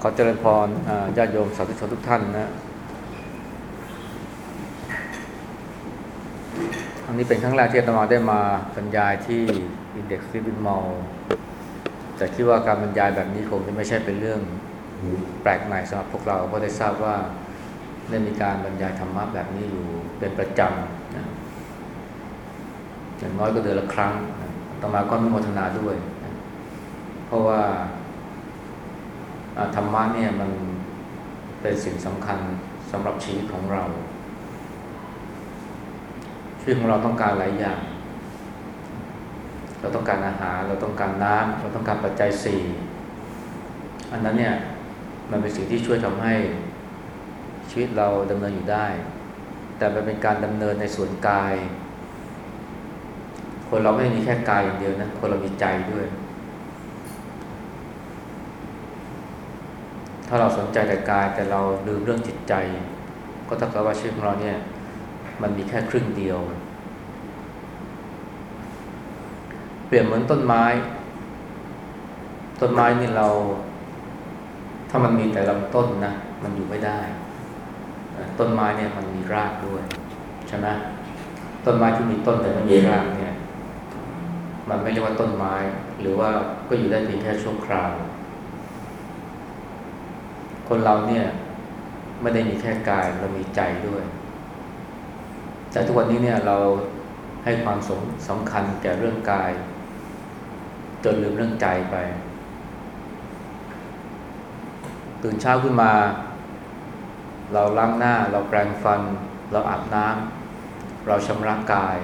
ขอเจริญพรญาติโยมสาธุชนทุกท่านนะอันนี้เป็นครั้งแรกที่อาตมาได้มาบรรยายที่ Index f i l i p m a l แต่คิดว่าการบรรยายแบบนี้คงจะไม่ใช่เป็นเรื่องแปลกใหม่สำหรับพวกเราเพราะได้ทราบว่าได้มีการบรรยายธรรมะแบบนี้อยู่เป็นประจำนะอย่างน้อยก็เดือนละครั้งนะอาตมาก็มีโมทนาด้วยนะเพราะว่า ธรรมะเนี่ยมันเป็นสิ่งสำคัญสำหรับชีวิตของเรา ชีวิตของเราต้องการหลายอย่าง เราต้องการอาหาร เราต้องการน้ำเราต้องการปัจจัยสี่อันนั้นเนี่ยมันเป็นสิ่งที่ช่วยทำให้ชีวิตเราดำเนินอยู่ได้ แต่มันเป็นการดำเนินในส่วนกาย คนเราไม่ได้มีแค่กายอย่างเดียวนะ คนเรามีใจด้วย ถ้าเราสนใจแต่กายแต่เราลืมเรื่องจิตใจ ก็เท่ากับว่าชีวิตของเราเนี่ยมันมีแค่ครึ่งเดียว เปรียบเหมือนต้นไม้ ต้นไม้นี่เรา ถ้ามันมีแต่ลำต้นนะมันอยู่ไม่ได้ ต้นไม้เนี่ยมันมีรากด้วยใช่ไหมต้นไม้ที่มีต้นแต่ไม่มีรากเนี่ย มันไม่เรียกว่าต้นไม้ หรือว่าก็อยู่ได้เพียงแค่ชั่วคราว คนเราเนี่ยไม่ได้มีแค่กายเรามีใจด้วย แต่ทุกวันนี้เนี่ยเราให้ความสสำคัญแก่เรื่องกาย จนลืมเรื่องใจไปตื่นเช้าขึ้นมา เราล้างหน้า เราแปรงฟัน เราอาบน้ำเราชำระกาย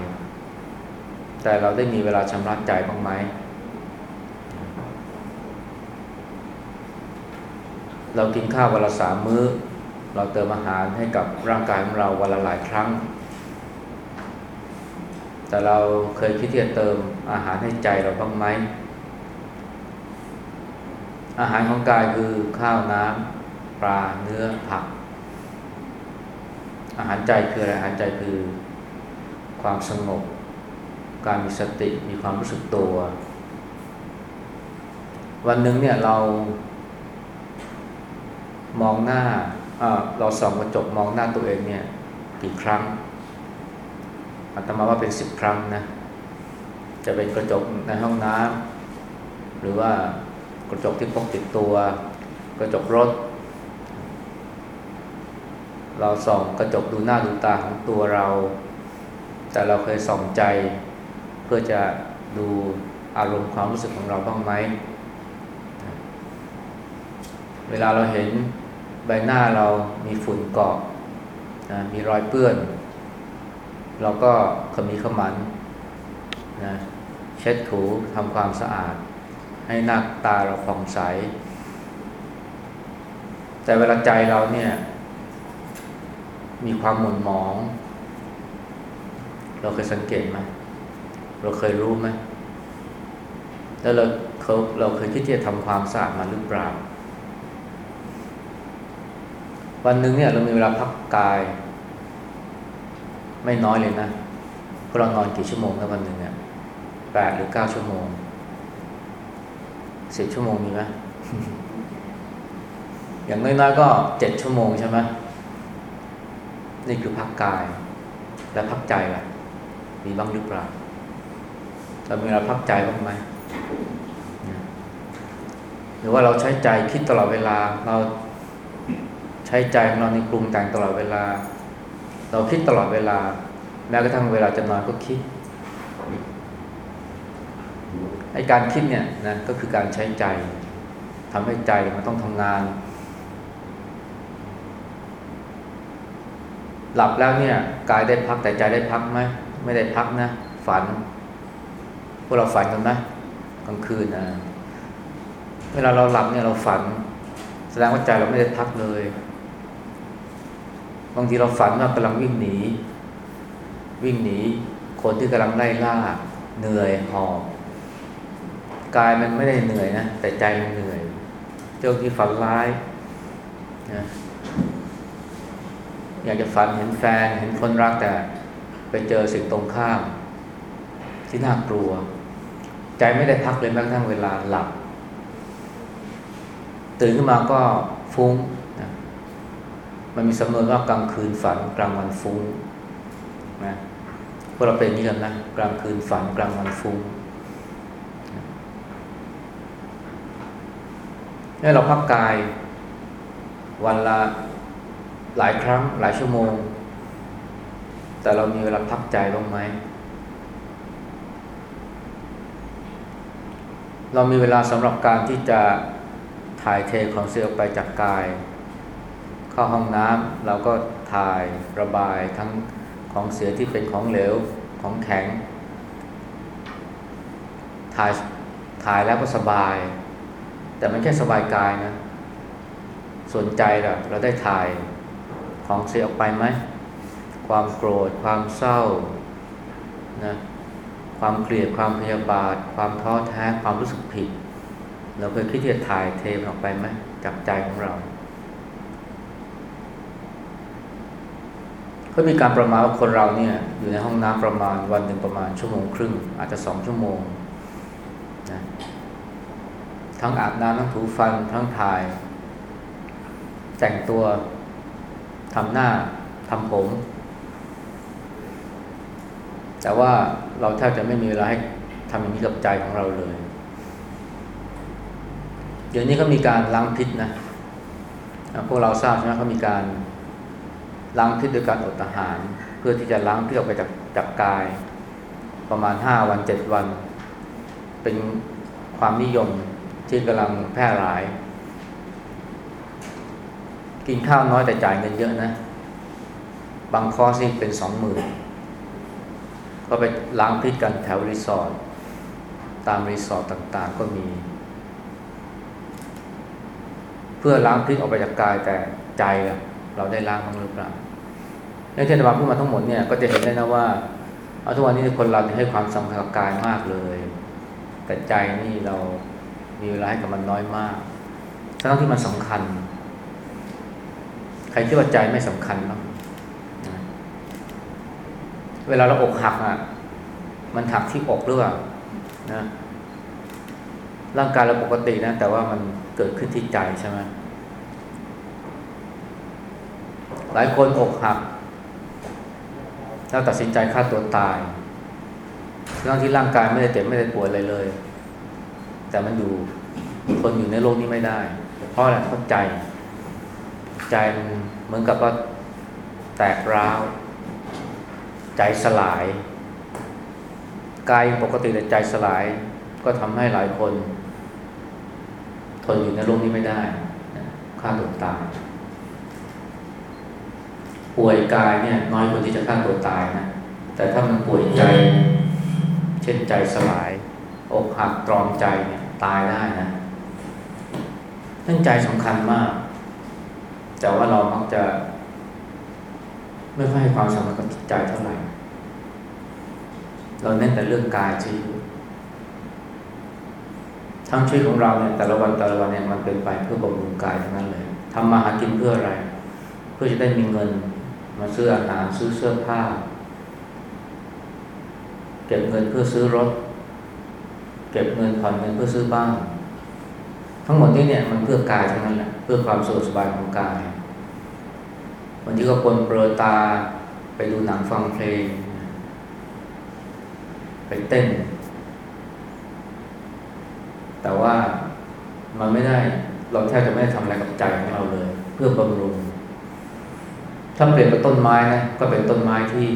แต่เราได้มีเวลาชำระใจบ้างไหม เรากินข้าววันละสามมื้อ เราเติมอาหารให้กับร่างกายของเราวันละหลายครั้ง แต่เราเคยคิดที่จะเติมอาหารให้ใจเราบ้างไหม อาหารของกายคือข้าวน้ำปลาเนื้อผัก อาหารใจคืออะไร อาหารใจคือความสงบ การมีสติมีความรู้สึกตัว วันหนึ่งเนี่ยเรา มองหน้าเราส่องกระจกมองหน้าตัวเองเนี่ยกี่ครั้งอาตมาว่าเป็นสิบครั้งนะจะเป็นกระจกในห้องน้ำหรือว่ากระจกที่พกติดตัว กระจกรถ เราส่องกระจกดูหน้าดูตาของตัวเรา แต่เราเคยส่องใจ เพื่อจะดูอารมณ์ความรู้สึกของเราบ้างไหมเวลาเราเห็น ใบหน้าเรามีฝุ่นเกาะนะมีรอยเปื้อน เราก็ขมีขมันนะเช็ดถูทำความสะอาด ให้หน้าตาเราผ่องใส แต่เวลาใจเราเนี่ย มีความหม่นหมอง เราเคยสังเกตไหมเราเคยรู้ไหมแล้วเราเขาเราเคยคิดที่จะทำความสะอาดมาหรือเปล่า วันหนึ่งเนี่ยเรามีเวลาพักกาย ไม่น้อยเลยนะพวกเรานอนกี่ชั่วโมงแล้ววันหนึ่งเนี่ยแปดหรือเก้าชั่วโมงสิบชั่วโมงมีไหมอย่างน้อยๆก็เจ็ดชั่วโมงใช่ไหมนี่คือพักกาย แล้วพักใจล่ะ มีบ้างหรือเปล่าเรามีเวลาพักใจบ้างไหมหรือว่าเราใช้ใจคิดตลอดเวลาเรา ช้ใจของเราในปรุงแต่งตลอดเวลา เราคิดตลอดเวลา แม้กระทั่งเวลาจะนอนก็คิดไอการคิดเนี่ยนะก็คือการใช้ใจทำให้ใจมันต้องทำงาน หลับแล้วเนี่ยกายได้พักแต่ใจได้พักไหมไม่ได้พักนะ ฝัน พวกเราฝันกันไหมกลางคืนนะเวลาเราหลับเนี่ยเราฝัน แสดงว่าใจเราไม่ได้พักเลย บางทีเราฝันว่ากำลังวิ่งหนี วิ่งหนี คนที่กำลังไล่ล่าเหนื่อยหอบกายมันไม่ได้เหนื่อยนะแต่ใจมันเหนื่อยเจ้าที่ฝันร้ายนะอยากจะฝันเห็นแฟนเห็นคนรักแต่ ไปเจอสิ่งตรงข้าม ที่น่ากลัว ใจไม่ได้พักเลยแม้กระทั่งเวลาหลับ ตื่นขึ้นมาก็ฟุ้ง มันมีสำนวนว่ากลางคืนฝันกลางวันฟุ้งนะพวกเราเป็นนี่กันนะกลางคืนฝันกลางวันฟุ้งให้เราพักกายวันละหลายครั้งหลายชั่วโมง แต่เรามีเวลาพักใจบ้างไหม เรามีเวลาสำหรับการที่จะถ่ายเทของเสียออกไปจากกาย เข้าห้องน้ำเราก็ถ่ายระบายทั้งของเสียที่เป็นของเหลวของแข็ง ถ่ายถ่ายแล้วก็สบาย แต่มันแค่สบายกายนะส่วนใจล่ะเราได้ถ่ายของเสียออกไปไหม ความโกรธ ความเศร้านะความเกลียดความพยาบาท ความท้อแท้ความรู้สึกผิด เราเคยคิดที่จะถ่ายเทมันออกไปไหมจากใจของเรา ก็มีการประมาณว่าคนเราเนี่ยอยู่ในห้องน้ำประมาณวันหนึ่งประมาณชั่วโมงครึ่ง อาจจะสองชั่วโมงนะทั้งอาบน้ำทั้งถูฟันทั้งถ่าย แต่งตัวทำหน้าทำผม แต่ว่าเราแทบจะไม่มีเวลาให้ทำอย่างนี้กับใจของเราเลย เดี๋ยวนี้ก็มีการล้างพิษนะพวกเราทราบใช่ไหมเขามีการ ล้างพิษโดยการอดอาหาร เพื่อที่จะล้างพิษออกไปจากจากกาย ประมาณห้าวันเจ็ดวัน เป็นความนิยมที่กำลังแพร่หลาย กินข้าวน้อยแต่จ่ายเงินเยอะนะ บางคอร์สนี่เป็นสองหมื่นก็ไปล้างพิษกันแถวรีสอร์ทตามรีสอร์ทต่างๆก็มี เพื่อล้างพิษออกไปจากกายแต่ใจ เราได้ล้างบ้างหรือเปล่าในเทศบาลพูดมาทั้งหมดเนี่ยก็จะเห็นได้นะว่าเอาทุกวันนี้คนเราให้ความสำคัญกับกายมากเลยแต่ใจนี่เรามีเวลาให้กับมันน้อยมากทั้งที่มันสำคัญ ใครคิดว่าใจไม่สำคัญบ้างเวลาเราอกหักอะ มันหักที่อกหรือเปล่านะร่างกายเราปกตินะ แต่ว่ามันเกิดขึ้นที่ใจใช่ไหม หลายคนอกหัก แล้วตัดสินใจฆ่าตัวตายทั้งที่ร่างกายไม่ได้เจ็บไม่ได้ป่วยอะไรเลย แต่มันอยู่ทนอยู่ในโลกนี้ไม่ได้ เพราะอะไรเพราะใจ ใจมันเหมือนกับว่าแตกร้าว ใจสลาย กายปกติแต่ใจสลาย ก็ทำให้หลายคน ทนอยู่ในโลกนี้ไม่ได้ฆ่าตัวตาย ป่วยกายเนี่ย น้อยคนที่จะฆ่าตัวตายนะแต่ถ้ามันป่วยใจ เช่นใจสลาย อกหักตรอมใจเนี่ยตายได้นะทั้งใจสำคัญมาก แต่ว่าเรามักจะ ไม่ค่อยให้ความสำคัญกับจิตใจเท่าไหร่ เราเน้นแต่เรื่องกายชีวิตทั้งชีวิตของเราเนี่ยแต่ละวันแต่ละวันเนี่ยมันเป็นไปเพื่อบำรุงกายทั้งนั้นเลยทำมาหากินเพื่ออะไร เพื่อจะได้มีเงิน มาซื้ออาหารซื้อเสื้อผ้า เก็บเงินเพื่อซื้อรถ เก็บเงินผ่อนเงินเพื่อซื้อบ้าน ทั้งหมดนี้เนี่ยมันเพื่อกายทั้งนั้นแหละเพื่อความสะดวกสบายของกายวันที่ก็ปนเปลือตาไปดูหนังฟังเพลง ไปเต้น แต่ว่ามันไม่ได้เราแทบจะไม่ได้ทำอะไรกับใจของเราเลย เพื่อบำรุง ถ้าเปลี่ยนเป็นต้นไม้นะก็เป็นต้นไม้ที่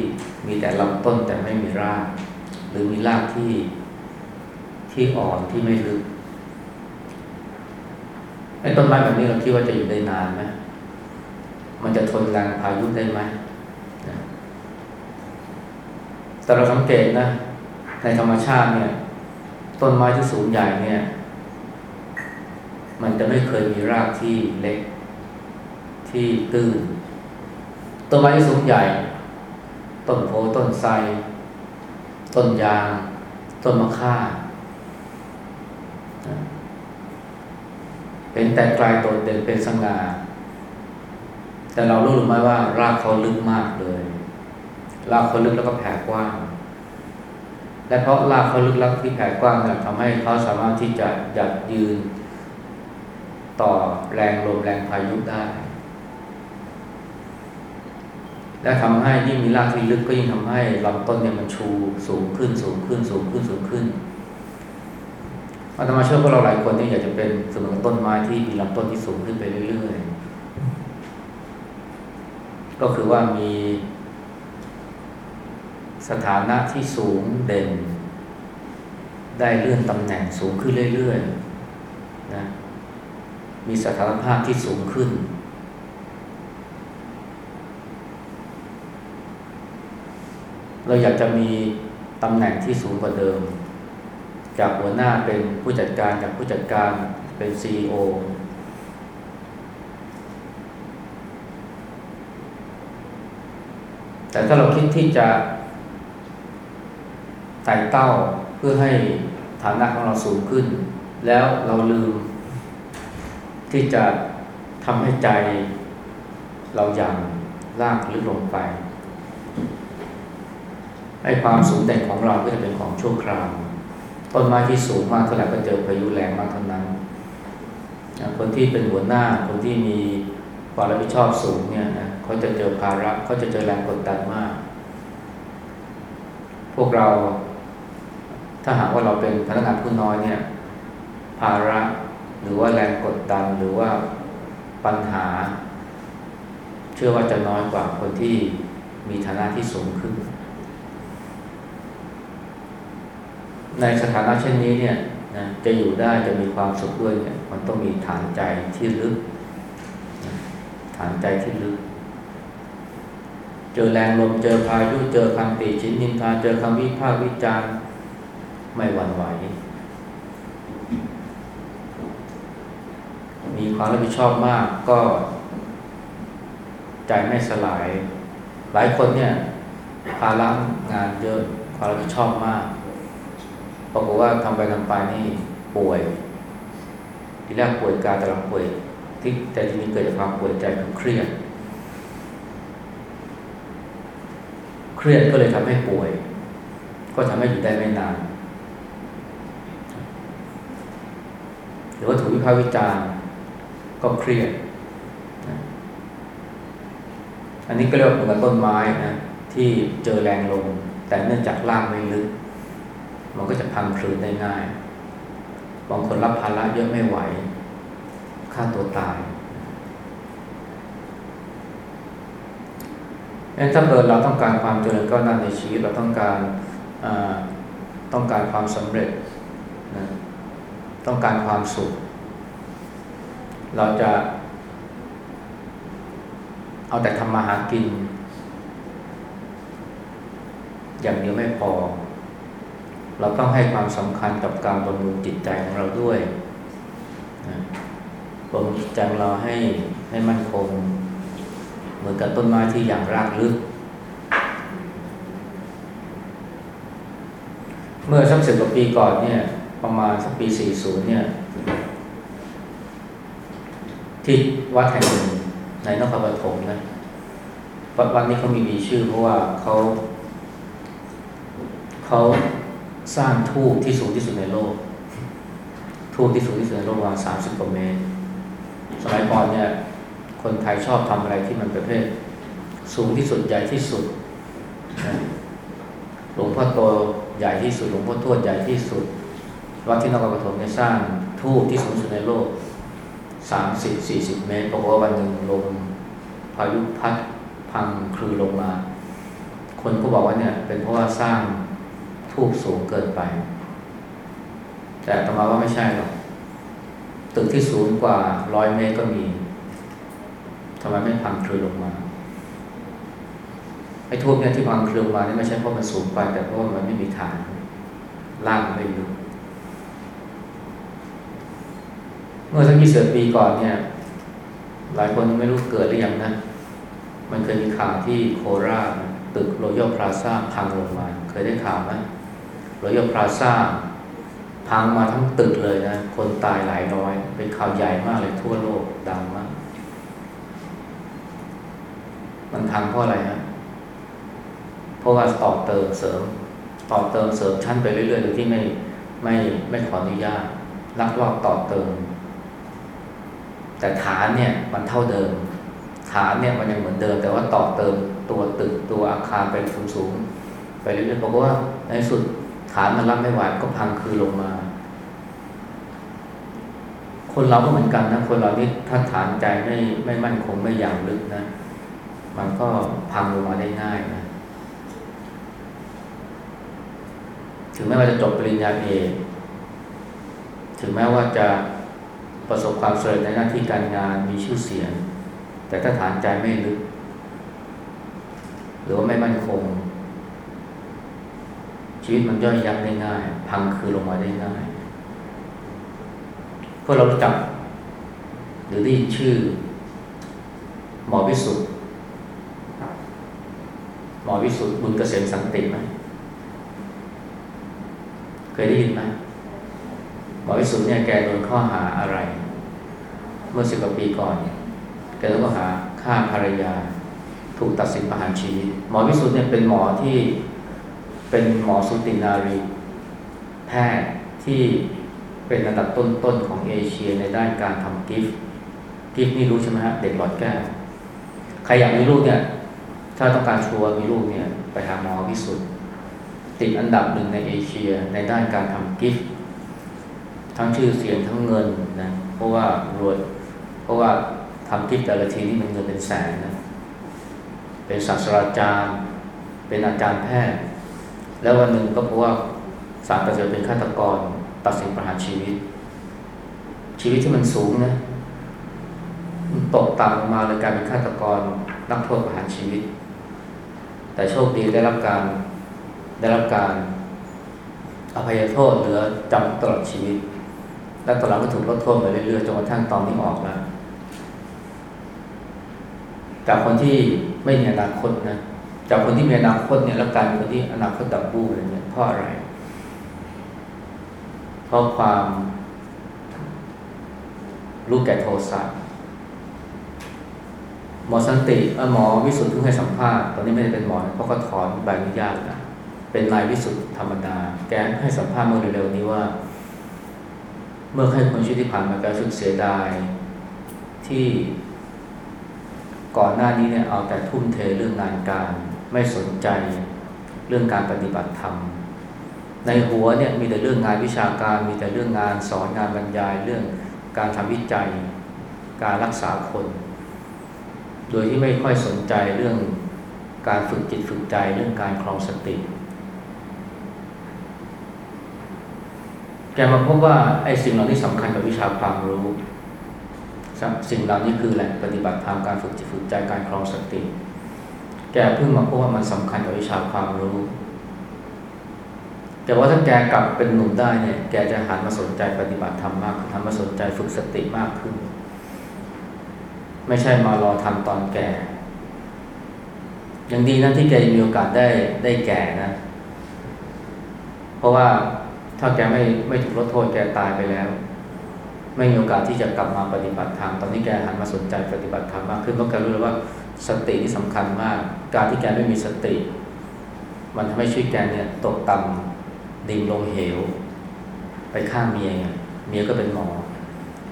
มีแต่ลำต้นแต่ไม่มีราก หรือมีรากที่ที่อ่อนที่ไม่ลึกไอ้ต้นไม้แบบนี้เราคิดว่าจะอยู่ได้นานไหมมันจะทนแรงพายุได้ไหมแต่เราสังเกตนะ ในธรรมชาติเนี่ย ต้นไม้ที่สูงใหญ่เนี่ย มันจะไม่เคยมีรากที่เล็ก ที่ตื้น ต้นไม้ที่สูงใหญ่ ต้นโพต้นไทรต้นยาง ต้นมะข่าเป็นแต่กลายโดดเด่นเป็นสง่าแต่เรารู้หรือไม่ว่ารากเขาลึกมากเลย รากเขาลึกแล้วก็แผ่กว้าง และเพราะรากเขาลึกลักที่แผ่กว้างเนี่ยทำให้เขาสามารถที่จะหยัดยืน ต่อแรงลมแรงพายุได้ และทำให้ยิ่งมีรากที่ลึกก็ยิ่งทำให้ลำต้นเนี่ยมันชูสูงขึ้นสูงขึ้นสูงขึ้นสูงขึ้นอาตมาเชื่อพวกเราหลายคนเนี่ยอยากจะเป็นเสมือนต้นไม้ที่มีลำต้นที่สูงขึ้นไปเรื่อยๆ ก็คือว่ามีสถานะที่สูงเด่น ได้เลื่อนตำแหน่งสูงขึ้นเรื่อยๆนะมีสถานภาพที่สูงขึ้น เราอยากจะมีตำแหน่งที่สูงกว่าเดิม จากหัวหน้าเป็นผู้จัดการจากผู้จัดการเป็นซีอแต่ถ้าเราคิดที่จะไต่เต้าเพื่อให้ฐานะของเราสูงขึ้น แล้วเราลืม ที่จะทำให้ใจเราอย่างลากลึกลงไป ให้ความสูงเด่นของเราก็จะเป็นของชั่วคราว ต้นไม้ที่สูงมากเท่าไหร่ก็เจอพายุแรงมากเท่านั้น คนที่เป็นหัวหน้า คนที่มีความรับผิดชอบสูงเนี่ยนะเขาจะเจอภาระเขาจะเจอแรงกดดันมาก พวกเราถ้าหากว่าเราเป็นพนักงานผู้น้อยเนี่ยภาระหรือว่าแรงกดดันหรือว่าปัญหา เชื่อว่าจะน้อยกว่าคนที่มีฐานะที่สูงขึ้น ในสถานะเช่นนี้เนี่ยนะจะอยู่ได้จะมีความสุขด้วยเนี่ยมันต้องมีฐานใจที่ลึก ฐานใจที่ลึก เจอแรงลมเจอพายุเจอคำติชินนินทาเจอคำวิพากษ์วิจารณ์ไม่หวั่นไหว มีความรับผิดชอบมากก็ ใจไม่สลาย หลายคนเนี่ยภาระงานเยอะความรับผิดชอบมาก รากว่าทำไปทำไปนี่ป่วย ทีแรกป่วยกายแต่หลังป่วย ที่แต่ทีนี้เกิดจากความป่วยใจคือเครียด เครียดก็เลยทำให้ป่วย ก็ทำให้อยู่ได้ไม่นาน หรือว่าถูกวิพากษ์วิจารณ์ก็เครียด อันนี้ก็เรียกว่าเหมือนต้นไม้นะที่เจอแรงลมแต่เนื่องจากรากไม่ลึก มันก็จะพังคลืนได้ง่าย บางคนรับภาระเยอะไม่ไหวฆ่าตัวตายงั้นถ้าเกิดเราต้องการความเจริญก้าวหน้าในชีวิตเราต้องการต้องการความสำเร็จนะต้องการความสุข เราจะเอาแต่ทำมาหากิน อย่างเดียวไม่พอ เราต้องให้ความสำคัญกับการบำรุงจิตใจของเราด้วยนะบำรุงจิตใจเราให้ให้มั่นคง เหมือนกับต้นไม้ที่อย่างรากลึก เมื่อสักสิบกว่าปีก่อนเนี่ยประมาณสักปี 40 เนี่ย ที่วัดแห่งหนึ่งในนครปฐมนะวัดวัดนี้เขามีมีชื่อเพราะว่าเขาเขา สร้างทูบที่สูงที่สุดในโลก ทูบที่สูงที่สุดในโลกประมาณสามสิบกว่าเมตร สมัยก่อนเนี่ยคนไทยชอบทำอะไรที่มันประเภท สูงที่สุดใหญ่ที่สุดหลวงพ่อโตใหญ่ที่สุดหลวงพ่อทวดใหญ่ที่สุดวัดที่นครปฐมเนี่ยสร้างทูบที่สูงสุดในโลกสามสิบสี่สิบเมตรปรากฏว่าวันหนึ่งลมพายุพัดพังคลือลงมา คนก็บอกว่าเนี่ย เป็นเพราะว่าสร้าง ทูบสูงเกินไป แต่ตมาว่าไม่ใช่หรอก ตึกที่สูงกว่าร้อยเมตรก็มีทำไมไม่พังคลือลงมาไอ้ทูบเนี่ยที่พังคลือลงมาเนี่ยไม่ใช่เพราะมันสูงไป แต่เพราะมันไม่มีฐานล่างไม่อยู่เมื่อสักยี่สิบปีก่อนเนี่ย หลายคนไม่รู้เกิดหรือยังนะมันเคยมีข่าวที่โคราชตึกโรยัลพลาซ่าพังลงมา เคยได้ข่าวไหม โรยัลพลาซ่าพังมาทั้งตึกเลยนะ คนตายหลายร้อย เป็นข่าวใหญ่มากเลยทั่วโลกดังมาก มันพังเพราะอะไรฮะเพราะว่าต่อเติมเสริม ต่อเติมเสริมชั้นไปเรื่อยๆโดยที่ไม่ไม่ไม่ขออนุญาตลักลอบต่อเติม แต่ฐานเนี่ยมันเท่าเดิม ฐานเนี่ยมันยังเหมือนเดิม แต่ว่าต่อเติมตัวตึกตัวอาคารไปสูงๆไปเรื่อยๆบอกว่าในสุด ฐานมันรับไม่ไหวก็พังคือลงมา คนเราก็เหมือนกันนะ คนเรานี่ถ้าฐานใจไม่ไม่มั่นคงไม่อย่างลึกนะ มันก็พังลงมาได้ง่ายนะ ถึงแม้ว่าจะจบปริญญาเอกถึงแม้ว่าจะประสบความสำเร็จในหน้าที่การงานมีชื่อเสียง แต่ถ้าฐานใจไม่ลึก หรือว่าไม่มั่นคง ชีวิตมันย่อยยับได้ง่าย พังคือลงมาได้ง่ายพวกเรารู้จัก หรือได้ยินชื่อ หมอวิสุทธ์หมอวิสุทธ์บุญเกษมสันติไหมเคยได้ยินไหมหมอวิสุทธ์เนี่ยแกโดนข้อหาอะไร เมื่อสิบกว่าปีก่อนแกโดนข้อหาฆ่าภรรยา ถูกตัดสินประหารชีวิตหมอวิสุทธ์เนี่ยเป็นหมอที่ เป็นหมอสุตินารี แพทย์ที่เป็นระดับต้นๆของเอเชียในด้านการทำกิฟต์กิฟต์นี่รู้ใช่ไหมฮะเด็กหลอดแก้วใครอยากมีลูกเนี่ยถ้าต้องการชัวร์มีลูกเนี่ยไปหาหมอวิสุทธิ์ติดอันดับหนึ่งในเอเชียในด้านการทำกิฟต์ทั้งชื่อเสียงทั้งเงินนะเพราะว่ารวยเพราะว่าทำกิฟต์แต่ละทีนี่มันเงินเป็นแสนนะเป็นศาสตราจารย์ เป็นอาจารย์แพทย์ แล้ววันหนึ่งก็เพราะว่าสารตัดสินเป็นฆาตกรตัดสินประหารชีวิต ชีวิตที่มันสูงนะมันตกต่ำมาเลยกลายเป็นฆาตกรนักโทษประหารชีวิต แต่โชคดีได้รับการได้รับการอภัยโทษเหลือจำตลอดชีวิต และตอนหลังก็ถูกลดโทษมาเรื่อยๆจนกระทั่งตอนนี้ออกแล้วจากคนที่ไม่มีอนาคตนะ จากคนที่มีอนาคตเนี่ยแล้วกลายเป็นคนที่อนาคตดับบูอะไรเนี่ยเพราะอะไร เพราะความรู้แก่โทสะหมอสันติหมอวิสุทธ์เพิ่งให้สัมภาษณ์ตอนนี้ไม่ได้เป็นหมอเพราะก็ถอนใบอนุญาตนะเป็นนายวิสุทธ์ธรรมดา แกให้สัมภาษณ์เมื่อเร็วๆนี้ว่า เมื่อให้คนชีวิตที่ผ่านมาแกรู้สึกเสียดายที่ก่อนหน้านี้เนี่ยเอาแต่ทุ่มเทเรื่องงานการ ไม่สนใจเรื่องการปฏิบัติธรรม ในหัวเนี่ยมีแต่เรื่องงานวิชาการ มีแต่เรื่องงานสอนงานบรรยายเรื่องการทำวิจัย การรักษาคน โดยที่ไม่ค่อยสนใจเรื่องการฝึกจิตฝึกใจเรื่องการคลองสติ แกมาพบว่าไอ้สิ่งเหล่านี้สำคัญกับวิชาความรู้ สิ่งเหล่านี้คือแหล่งปฏิบัติธรรมการฝึกจิตฝึกใจการคลองสติ แกเพิ่งมาพบว่ามันสำคัญกับวิชาความรู้ แต่ว่าถ้าแกกลับเป็นหนุ่มได้เนี่ย แกจะหันมาสนใจปฏิบัติธรรมมากขึ้นหันมาสนใจฝึกสติมากขึ้น ไม่ใช่มารอทำตอนแก่ยังดีนะที่แกมีโอกาสได้ได้แก่นะ เพราะว่าถ้าแกไม่ไม่ถูกลดโทษแกตายไปแล้ว ไม่มีโอกาสที่จะกลับมาปฏิบัติธรรมตอนนี้แกหันมาสนใจปฏิบัติธรรมมากขึ้นเพราะแกรู้แล้วว่า สติที่สำคัญมาก การที่แกไม่มีสติ มันทำให้ชีวิตแกเนี่ยตกต่ำดิ่งลงเหว ไปฆ่าเมียเมียก็เป็นหมอ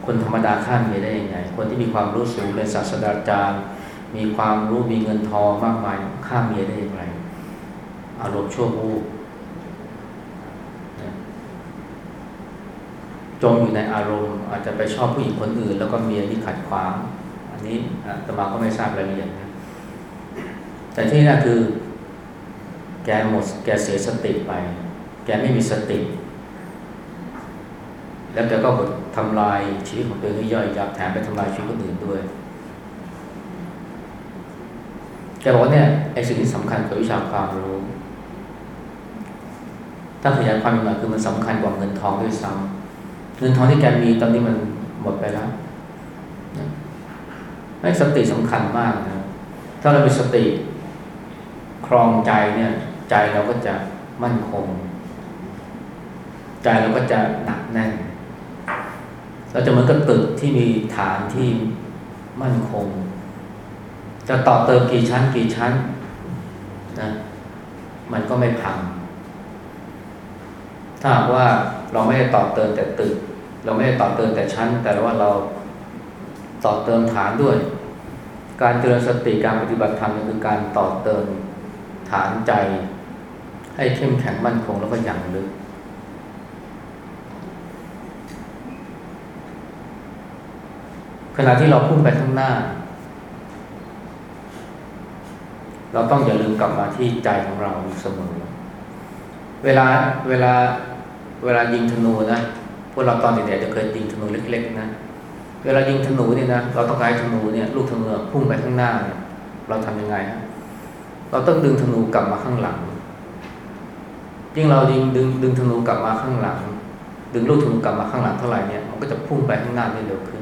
คนธรรมดาฆ่าเมียได้ยังไง คนที่มีความรู้สูงเป็นศาสตราจารย์ มีความรู้มีเงินทองมากมายฆ่าเมียได้อย่างไร อารมณ์ชั่ววูบจมอยู่ในอารมณ์อาจจะไปชอบผู้หญิงคนอื่น แล้วก็เมียที่ขัดขวาง อันนี้ตมาก็ไม่ทราบรายละเอียดนะแต่ที่นั่นคือ แกหมด แกเสียสติไป แกไม่มีสติ แล้วแกก็ทำลายชีวิตของตัวเองให้ย่อยยับแถมไปทำลายชีวิตคนอื่นด้วยแกบอกว่าเนี่ยไอ้สิ่งที่สำคัญกับวิชาความรู้ถ้าขยายความอีกหน่อยคือมันสำคัญกว่าเงินทองด้วยซ้ำเงินทองที่แกมีตอนนี้มันหมดไปแล้ว ให้สติสำคัญมากนะถ้าเรามีสติครองใจเนี่ย ใจเราก็จะมั่นคง ใจเราก็จะหนักแน่น เราจะเหมือนกับตึกที่มีฐานที่มั่นคง จะต่อเติมกี่ชั้นกี่ชั้นนะมันก็ไม่พัง ถ้าหากว่าเราไม่ได้ต่อเติมแต่ตึก เราไม่ได้ต่อเติมแต่ชั้น แต่ว่าเราต่อเติมฐานด้วย การเจริญสติการปฏิบัติธรรมคือการต่อเติมฐานใจ ให้เข้มแข็งมั่นคงแล้วก็อย่างลึก ขณะที่เราพุ่งไปข้างหน้า เราต้องอย่าลืมกลับมาที่ใจของเราอยู่เสมอ เวลาเวลาเวลายิงธนูนะพวกเราตอนเด็กๆจะเคยยิงธนูเล็ก ๆ นะ เวลายิงธนูเนี่ยนะเราต้องการธนูเนี่ยลูกธนูพุ่งไปข้างหน้าเนี่ยเราทำยังไงฮะเราต้องดึงธนูกลับมาข้างหลังยิ่งเรายิงดึงดึงธนูกลับมาข้างหลัง ดึงลูกธนูกลับมาข้างหลังเท่าไหร่เนี่ยมันก็จะพุ่งไปข้างหน้าได้เร็วขึ้น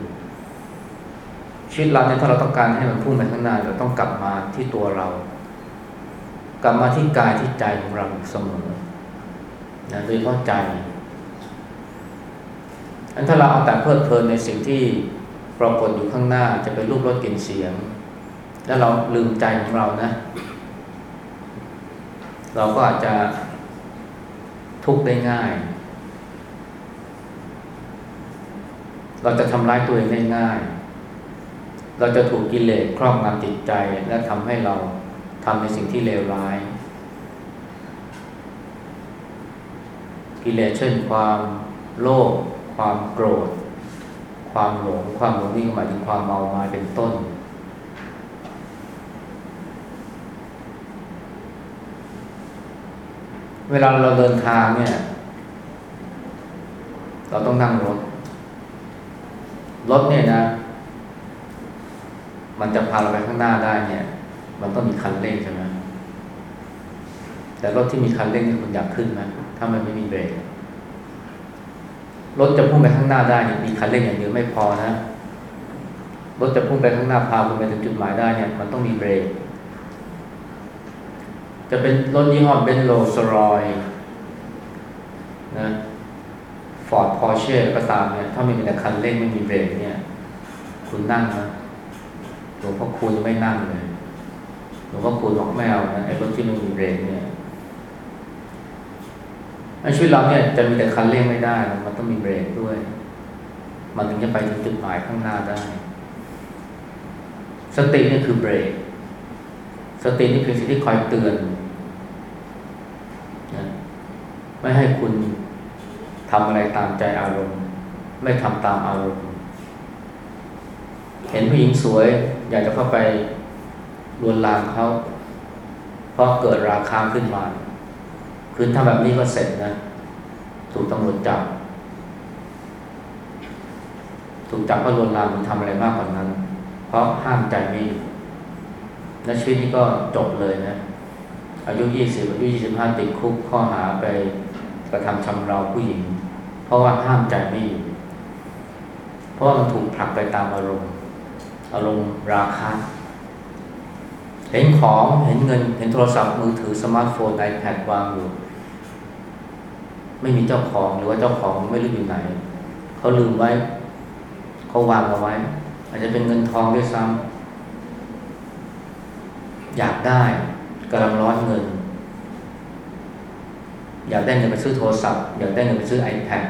ชีวิตเราเนี่ยถ้าเราต้องการให้มันพุ่งไปข้างหน้าเราต้องกลับมาที่ตัวเรา กลับมาที่กายที่ใจของเราเสมอนะโดยเฉพาะใจ อันถ้าเราเอาแต่เพลิดเพลินในสิ่งที่ปรากฏอยู่ข้างหน้าจะเป็นรูปรสกลิ่นเสียง แล้วเราลืมใจของเรานะ เราก็อาจจะทุกข์ได้ง่าย เราจะทำร้ายตัวเองได้ง่าย เราจะถูกกิเลสครอบงำจิตใจและทำให้เราทำในสิ่งที่เลวร้าย กิเลสเช่นความโลภ ความโกรธ ความหลง ความหลงนี่หมายถึงความเมามาเป็นต้น เวลาเราเดินทางเนี่ย เราต้องนั่งรถ รถเนี่ยนะ มันจะพาเราไปข้างหน้าได้เนี่ย มันต้องมีคันเร่งใช่ไหมแต่รถที่มีคันเร่งนี่คุณอยากขึ้นไหมถ้ามันไม่มีเบรก รถจะพุ่งไปข้างหน้าได้เนี่ยมีคันเร่งอย่างเดียวไม่พอนะรถจะพุ่งไปข้างหน้าพาคุณไปถึงจุดหมายได้เนี่ยมันต้องมีเบรก จะเป็นรถยี่ห้อเบนโลสรอยนะ Ford Porsche ก็ตามเนี่ยถ้าไม่มีแต่คันเร่งไม่มีเบรกเนี่ย คุณนั่งนะหลวงพ่อคูณไม่นั่งเลยหลวงพ่อคูณบอกไม่เอานะไอ้รถที่ไม่มีเบรกเนี่ย ชีวิตเราเนี่ยจะมีแต่คันเร่งไม่ได้ มันต้องมีเบรกด้วย มันถึงจะไปถึงจุดหมายข้างหน้าได้ สตินี่คือเบรก สตินี่คือสิ่งที่คอยเตือนนะไม่ให้คุณทำอะไรตามใจอารมณ์ ไม่ทำตามอารมณ์ เห็นผู้หญิงสวย อยากจะเข้าไปลวนลามเขาเพราะเกิดราคาขึ้นมา คือถ้าแบบนี้ก็เสร็จนะ ถูกตำรวจจับ ถูกจับเพราะลวนลามหรือทำอะไรมากกว่านั้น เพราะห้ามใจไม่อยู่และชีวิตนี้ก็จบเลยนะ อายุยี่สิบอายุยี่สิบห้าติดคุกข้อหาไปกระทำชำเราผู้หญิง เพราะว่าห้ามใจไม่อยู่ เพราะว่ามันถูกผลักไปตามอารมณ์ อารมณ์ราคะเห็นของ เห็นเงิน เห็นโทรศัพท์มือถือสมาร์ทโฟนไอแพดวางอยู่ ไม่มีเจ้าของหรือว่าเจ้าของไม่รู้อยู่ไหนเขาลืมไว้เขาวางเอาไว้ อาจจะเป็นเงินทองด้วยซ้ำอยากได้กำลังร้อนเงิน อยากได้เงินไปซื้อโทรศัพท์ อยากได้เงินไปซื้อ iPad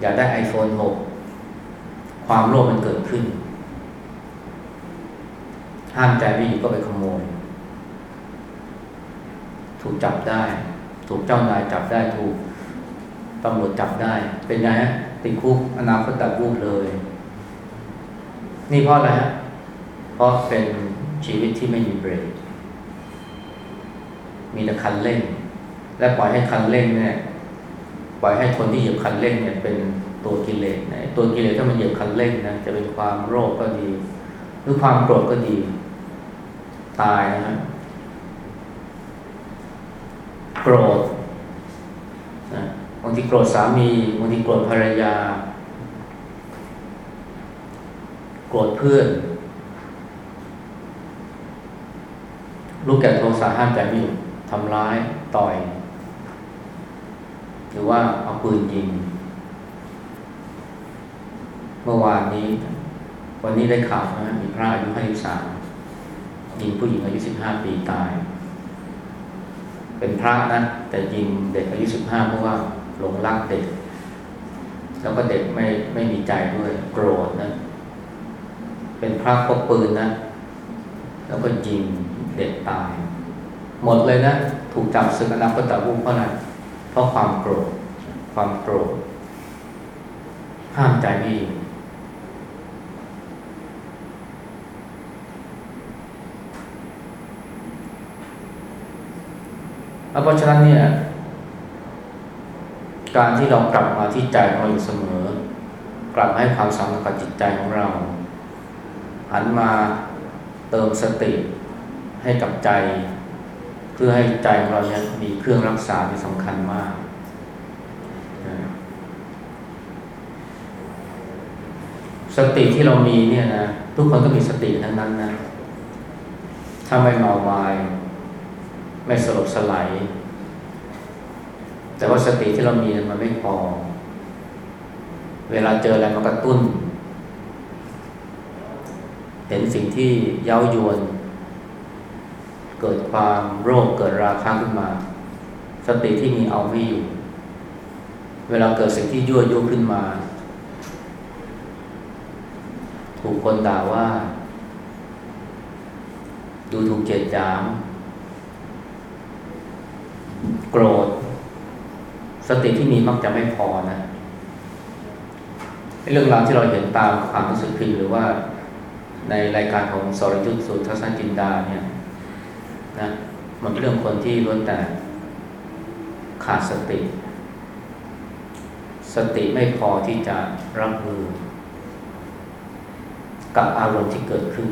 อยากได้ iPhone 6 ความโลภมันเกิดขึ้น ห้ามใจไม่อยู่ก็ไปขโมย ถูกจับได้ ถูกเจ้านายจับได้ถูก ตำรวจจับได้ เป็นไงฮะติดคุกอนาคตตัดรูปเลย นี่เพราะอะไรฮะเพราะเป็นชีวิตที่ไม่มีเบรกมีแต่คันเร่ง และปล่อยให้คันเร่งเนี่ยปล่อยให้คนที่เหยียบคันเร่งเนี่ยเป็นตัวกิเลสนะตัวกิเลสถ้ามันเหยียบคันเร่งนะจะเป็นความโลภก็ดี หรือความโกรธก็ดี ตายนะฮะโกรธางทีโกรธสามีบางทีโกรธภรรยา โกรธเพื่อน ลูกแก่โทสะห้ามใจไม่อยู่ทำร้ายต่อย หรือว่าเอาปืนยิง เมื่อวานนี้ วันนี้ได้ข่าวนะมีพระอายุห้าสิบสามยิงผู้หญิงอายุสิบห้าปีตาย เป็นพระนะ แต่ยิงเด็กอายุสิบห้าเพราะว่า หลงรักเด็ก แล้วก็เด็กไม่ไม่มีใจด้วยโกรธนะ เป็นพระพกปืนนะ แล้วก็ยิงเด็กตาย หมดเลยนะ ถูกจับศึกอนาคตวุเพราะอะไรเพราะความโกรธ ความโกรธ ห้ามใจไม่อยู่เพราะฉะนั้นเนี่ย การที่เรากลับมาที่ใจของเราอยู่เสมอ กลับมาให้ความสำคัญกับจิตใจของเรา หันมาเติมสติให้กับใจ เพื่อให้ใจของเราเนี่ยมีเครื่องรักษาที่สำคัญมากสติที่เรามีเนี่ยนะทุกคนก็มีสติทั้งนั้นนะถ้าไม่เมาวาย ไม่สลบสลาย แต่ว่าสติที่เรามีมันไม่พอ เวลาเจออะไรมากระตุ้น เห็นสิ่งที่เย้ายวน เกิดความโรคเกิดราคะขึ้นมา สติที่มีเอาไม่อยู่ เวลาเกิดสิ่งที่ยั่วยุขึ้นมา ถูกคนด่าว่า ดูถูกเจตจาม โกรธ สติที่มีมักจะไม่พอนะเรื่องราวที่เราเห็นตามความรู้สึกพิมพ์หรือว่าในรายการของสรยุทธสุทัศนจินดาเนี่ยนะมันเป็นเรื่องคนที่ล้วนแต่ขาดสติ สติไม่พอที่จะรับมือ กับอารมณ์ที่เกิดขึ้น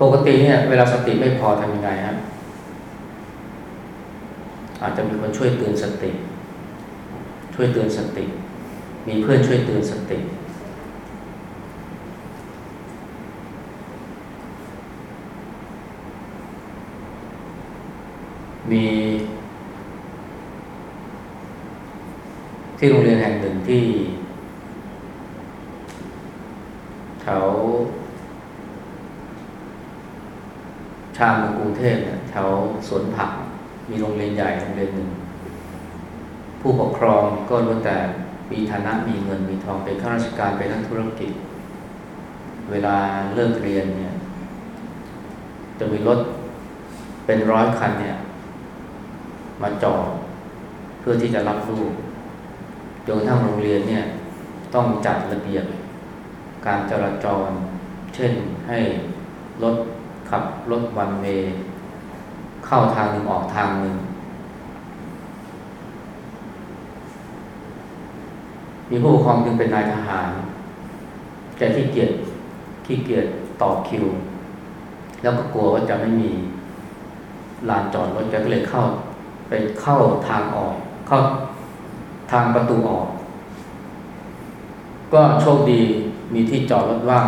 ปกติเนี่ยเวลาสติไม่พอทำยังไงฮะอาจจะมีคนช่วยเตือนสติ ช่วยเตือนสติ มีเพื่อนช่วยเตือนสติ มี ที่โรงเรียนแห่งหนึ่งที่แถว ชามมืองกรุงเทพเนี่ยแถวสวนผักมีโรงเรียนใหญ่โรงเรียนหนึ่ง ผู้ปกครองก็ล้วนแต่มีฐานะมีเงินมีทองเป็นข้าราชการเป็นนักธุรกิจ เวลาเลิกเรียนเนี่ย จะมีรถเป็นร้อยคันเนี่ย มาจอดเพื่อที่จะรับลูกจนทั่งโรงเรียนเนี่ย ต้องจัดระเบียบการจราจร เช่นให้รถ ขับรถวันเมย์เข้าทางหนึ่งออกทางหนึ่ง มีผู้ปกครองจึงเป็นนายทหารแกขี้เกียจขี้เกียจต่อคิว แล้วก็กลัวว่าจะไม่มีลานจอดรถแกก็เลยเข้า ไปเข้าทางออก เข้าทางประตูออก ก็โชคดีมีที่จอดรถว่าง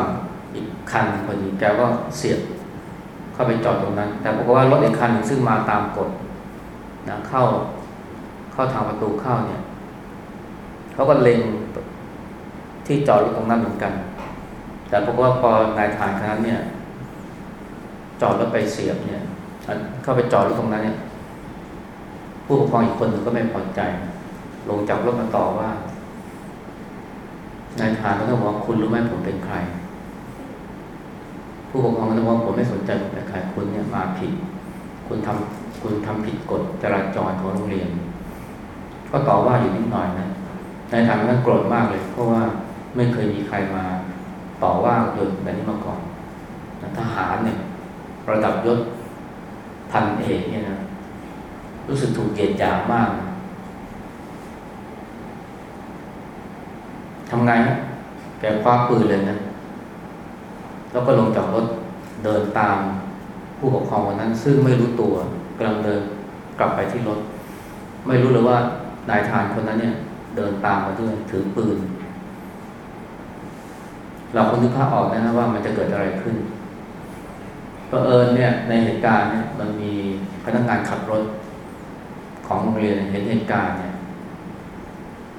อีกคันพอดีแกก็เสียบ เข้าไปจอดตรงนั้น แต่ปรากฏว่ารถอีกคันหนึ่งซึ่งมาตามกฎนะเข้าเข้าทางประตูเข้าเนี่ยเขาก็เล็งที่จอดรถตรงนั้นเหมือนกัน แต่ปรากฏว่าพอนายทหารคนนั้นเนี่ย จอดรถไปเสียบเนี่ยเข้าไปจอดรถตรงนั้นเนี่ย ผู้ปกครองอีกคนหนึ่งก็ไม่พอใจ ลงจากรถมาต่อว่านายทหารก็ต้องบอกว่าคุณรู้ไหมผมเป็นใคร ผู้ปกครองก็ต้องบอกผมไม่สนใจผมเป็นใครคุณเนี่ยมาผิด คุณทำคุณทำผิดกฎจราจรของโรงเรียน ก็ต่อว่าอยู่นิดหน่อยนะในทารนั้นโกรธมากเลย เพราะว่าไม่เคยมีใครมาต่อว่าโดยแบบนี้มาก่อนทหารเนี่ยระดับยศพันเอกเนี่ยนะรู้สึกถูกเกลียดหยามมากทำไงฮะแกคว้าปืนเลยนะ แล้วก็ลงจากรถเดินตามผู้ปกครองวันนั้น ซึ่งไม่รู้ตัวกำลังเดินกลับไปที่รถ ไม่รู้เลยว่านายทารคนนั้นเนี่ย เดินตามมาด้วยถือปืน เราคนนึกภาพออกนะว่ามันจะเกิดอะไรขึ้นประเอิญเนี่ยในเหตุการณ์เนี่ยมันมีพนักงานขับรถของโรงเรียนเห็นเหตุการณ์เนี่ย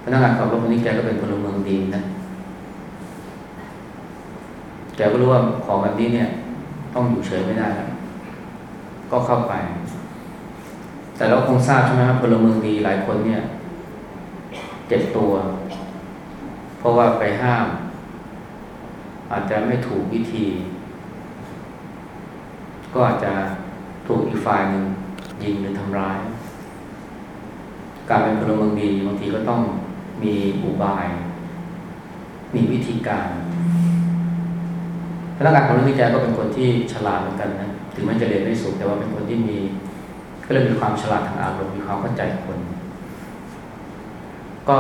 พนักงานขับรถคนนี้แกก็เป็นพลเมืองดีนะ แกก็รู้ว่าของแบบนี้เนี่ย ต้องอยู่เฉยไม่ได้แล้วก็เข้าไป แต่เราคงทราบใช่ไหมครับพลเมืองดีหลายคนเนี่ยแกจ็บตัว เพราะว่าไปห้าม อาจจะไม่ถูกวิธี ก็อาจจะถูกอีกฝ่ายหนึ่งยิงหรือทำร้าย การเป็นพลเมืองดีบางทีก็ต้องมีอุบาย มีวิธีการ พนักงานของนักวิจัยก็เป็นคนที่ฉลาดเหมือนกันนะถึงแม้จะเรียนไม่สูงแต่ว่าเป็นคนที่มี ก็เลยมีความฉลาดทางอารมณ์มีความเข้าใจคน ก็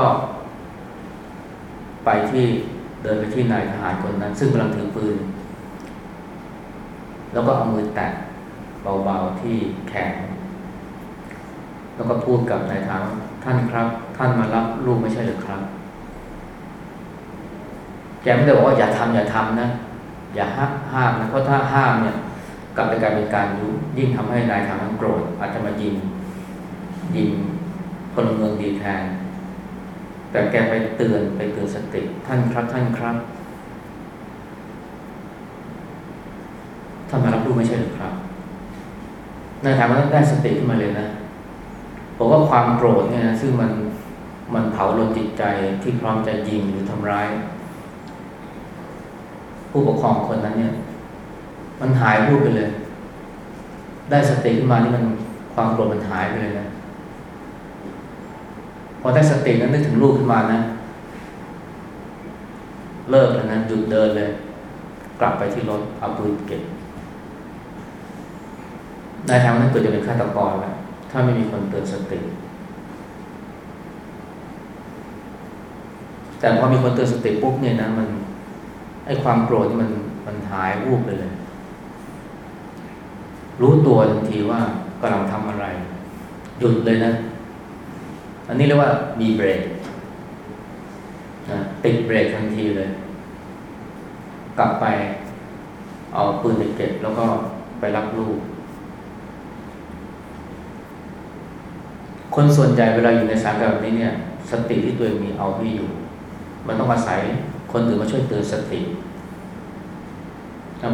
ไปที่เดินไปที่นายทหารคนนั้น ซึ่งกำลังถือปืน แล้วก็เอามือแตะเบาๆที่แขนแล้วก็พูดกับนายทหารท่านครับ ท่านมารับลูกไม่ใช่หรือครับแกไม่ได้บอกว่าอย่าทำอย่าทำนะ อย่าห้ามนะเพราะถ้าห้ามเนี่ยกลับไปกลายเป็นการยุยิ่งทำให้นายทหารโกรธอาจจะมายิงยิงพลเมืองดีแทนแต่แกไปเตือนไปเตือนสติท่านครับท่านครับท่านมารับรู้ไม่ใช่หรือครับนายทหารมันได้สติขึ้นมาเลยนะบอกว่าความโกรธเนี่ยนะซึ่งมันมันเผาลนจิตใจที่พร้อมจะยิงหรือทำร้าย ผู้ปกครองคนนั้นเนี่ย มันหายรูปไปเลย ได้สติขึ้นมานี่มันความโกรธมันหายไปเลยนะพอได้สตินั้นนึกถึงลูกขึ้นมานะ เลิกแล้วนะหยุดเดินเลย กลับไปที่รถเอาปืนเก็บนายทางนั้นเกิดจะเป็นฆาตกรแล้วถ้าไม่มีคนเตือนสติ แต่พอมีคนเตือนสติปุ๊บเนี่ยนะมัน ไอ้ความโกรธที่มันมันหายวูบไปเลย รู้ตัวทันทีว่ากำลังทำอะไร หยุดเลยนะ อันนี้เรียกว่ามีเบรกนะติดเบรกทันทีเลย กลับไปเอาปืนไปเก็บแล้วก็ไปรับลูก คนส่วนใหญ่เวลาอยู่ในสถานการณ์แบบนี้เนี่ย สติที่ตัวเองมีเอาไม่อยู่ มันต้องอาศัย คนอื่นมาช่วยเตือนสติ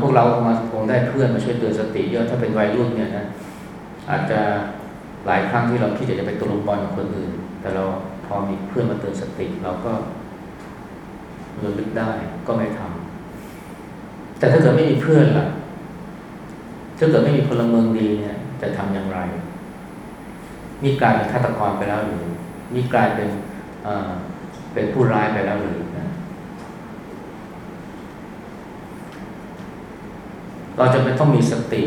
พวกเราคงมาคงได้เพื่อนมาช่วยเตือนสติเยอะถ้าเป็นวัยรุ่นเนี่ยนะอาจจะหลายครั้งที่เราคิดอยากจะไปตะลุมบอลกับคนอื่น แต่เราพอมีเพื่อนมาเตือนสติ เราก็ระลึกได้ก็ไม่ทำแต่ถ้าเกิดไม่มีเพื่อนล่ะ ถ้าเกิดไม่มีพลเมืองดีเนี่ย จะทำอย่างไรมีกลายเป็นฆาตกรไปแล้วหรือมีกลายเป็นเป็นผู้ร้ายไปแล้วหรือนะ เราจะเป็นต้องมีสติ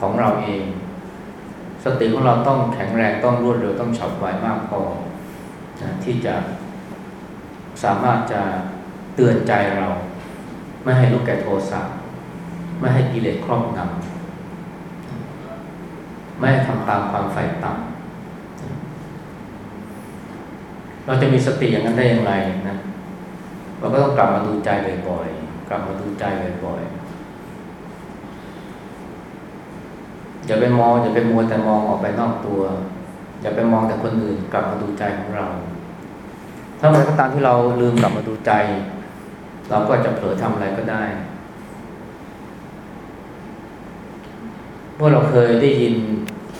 ของเราเอง สติของเราต้องแข็งแรงต้องรวดเร็วต้องฉับไวมากพอนะที่จะสามารถจะเตือนใจเรา ไม่ให้ลุกแก่โทสะไม่ให้กิเลสครอบงำไม่ให้ทำตามความใฝ่ต่ำเราจะมีสติอย่างนั้นได้อย่างไรนะเราก็ต้องกลับมาดูใจบ่อยๆกลับมาดูใจบ่อยๆ อย่าไปมองอย่าไปมัวแต่มองออกไปนอกตัว อย่าไปมองแต่คนอื่นกลับมาดูใจของเรา ถ้าเมื่อก็ตามที่เราลืมกลับมาดูใจ เราก็จะเผลอทำอะไรก็ได้พวกเราเคยได้ยิน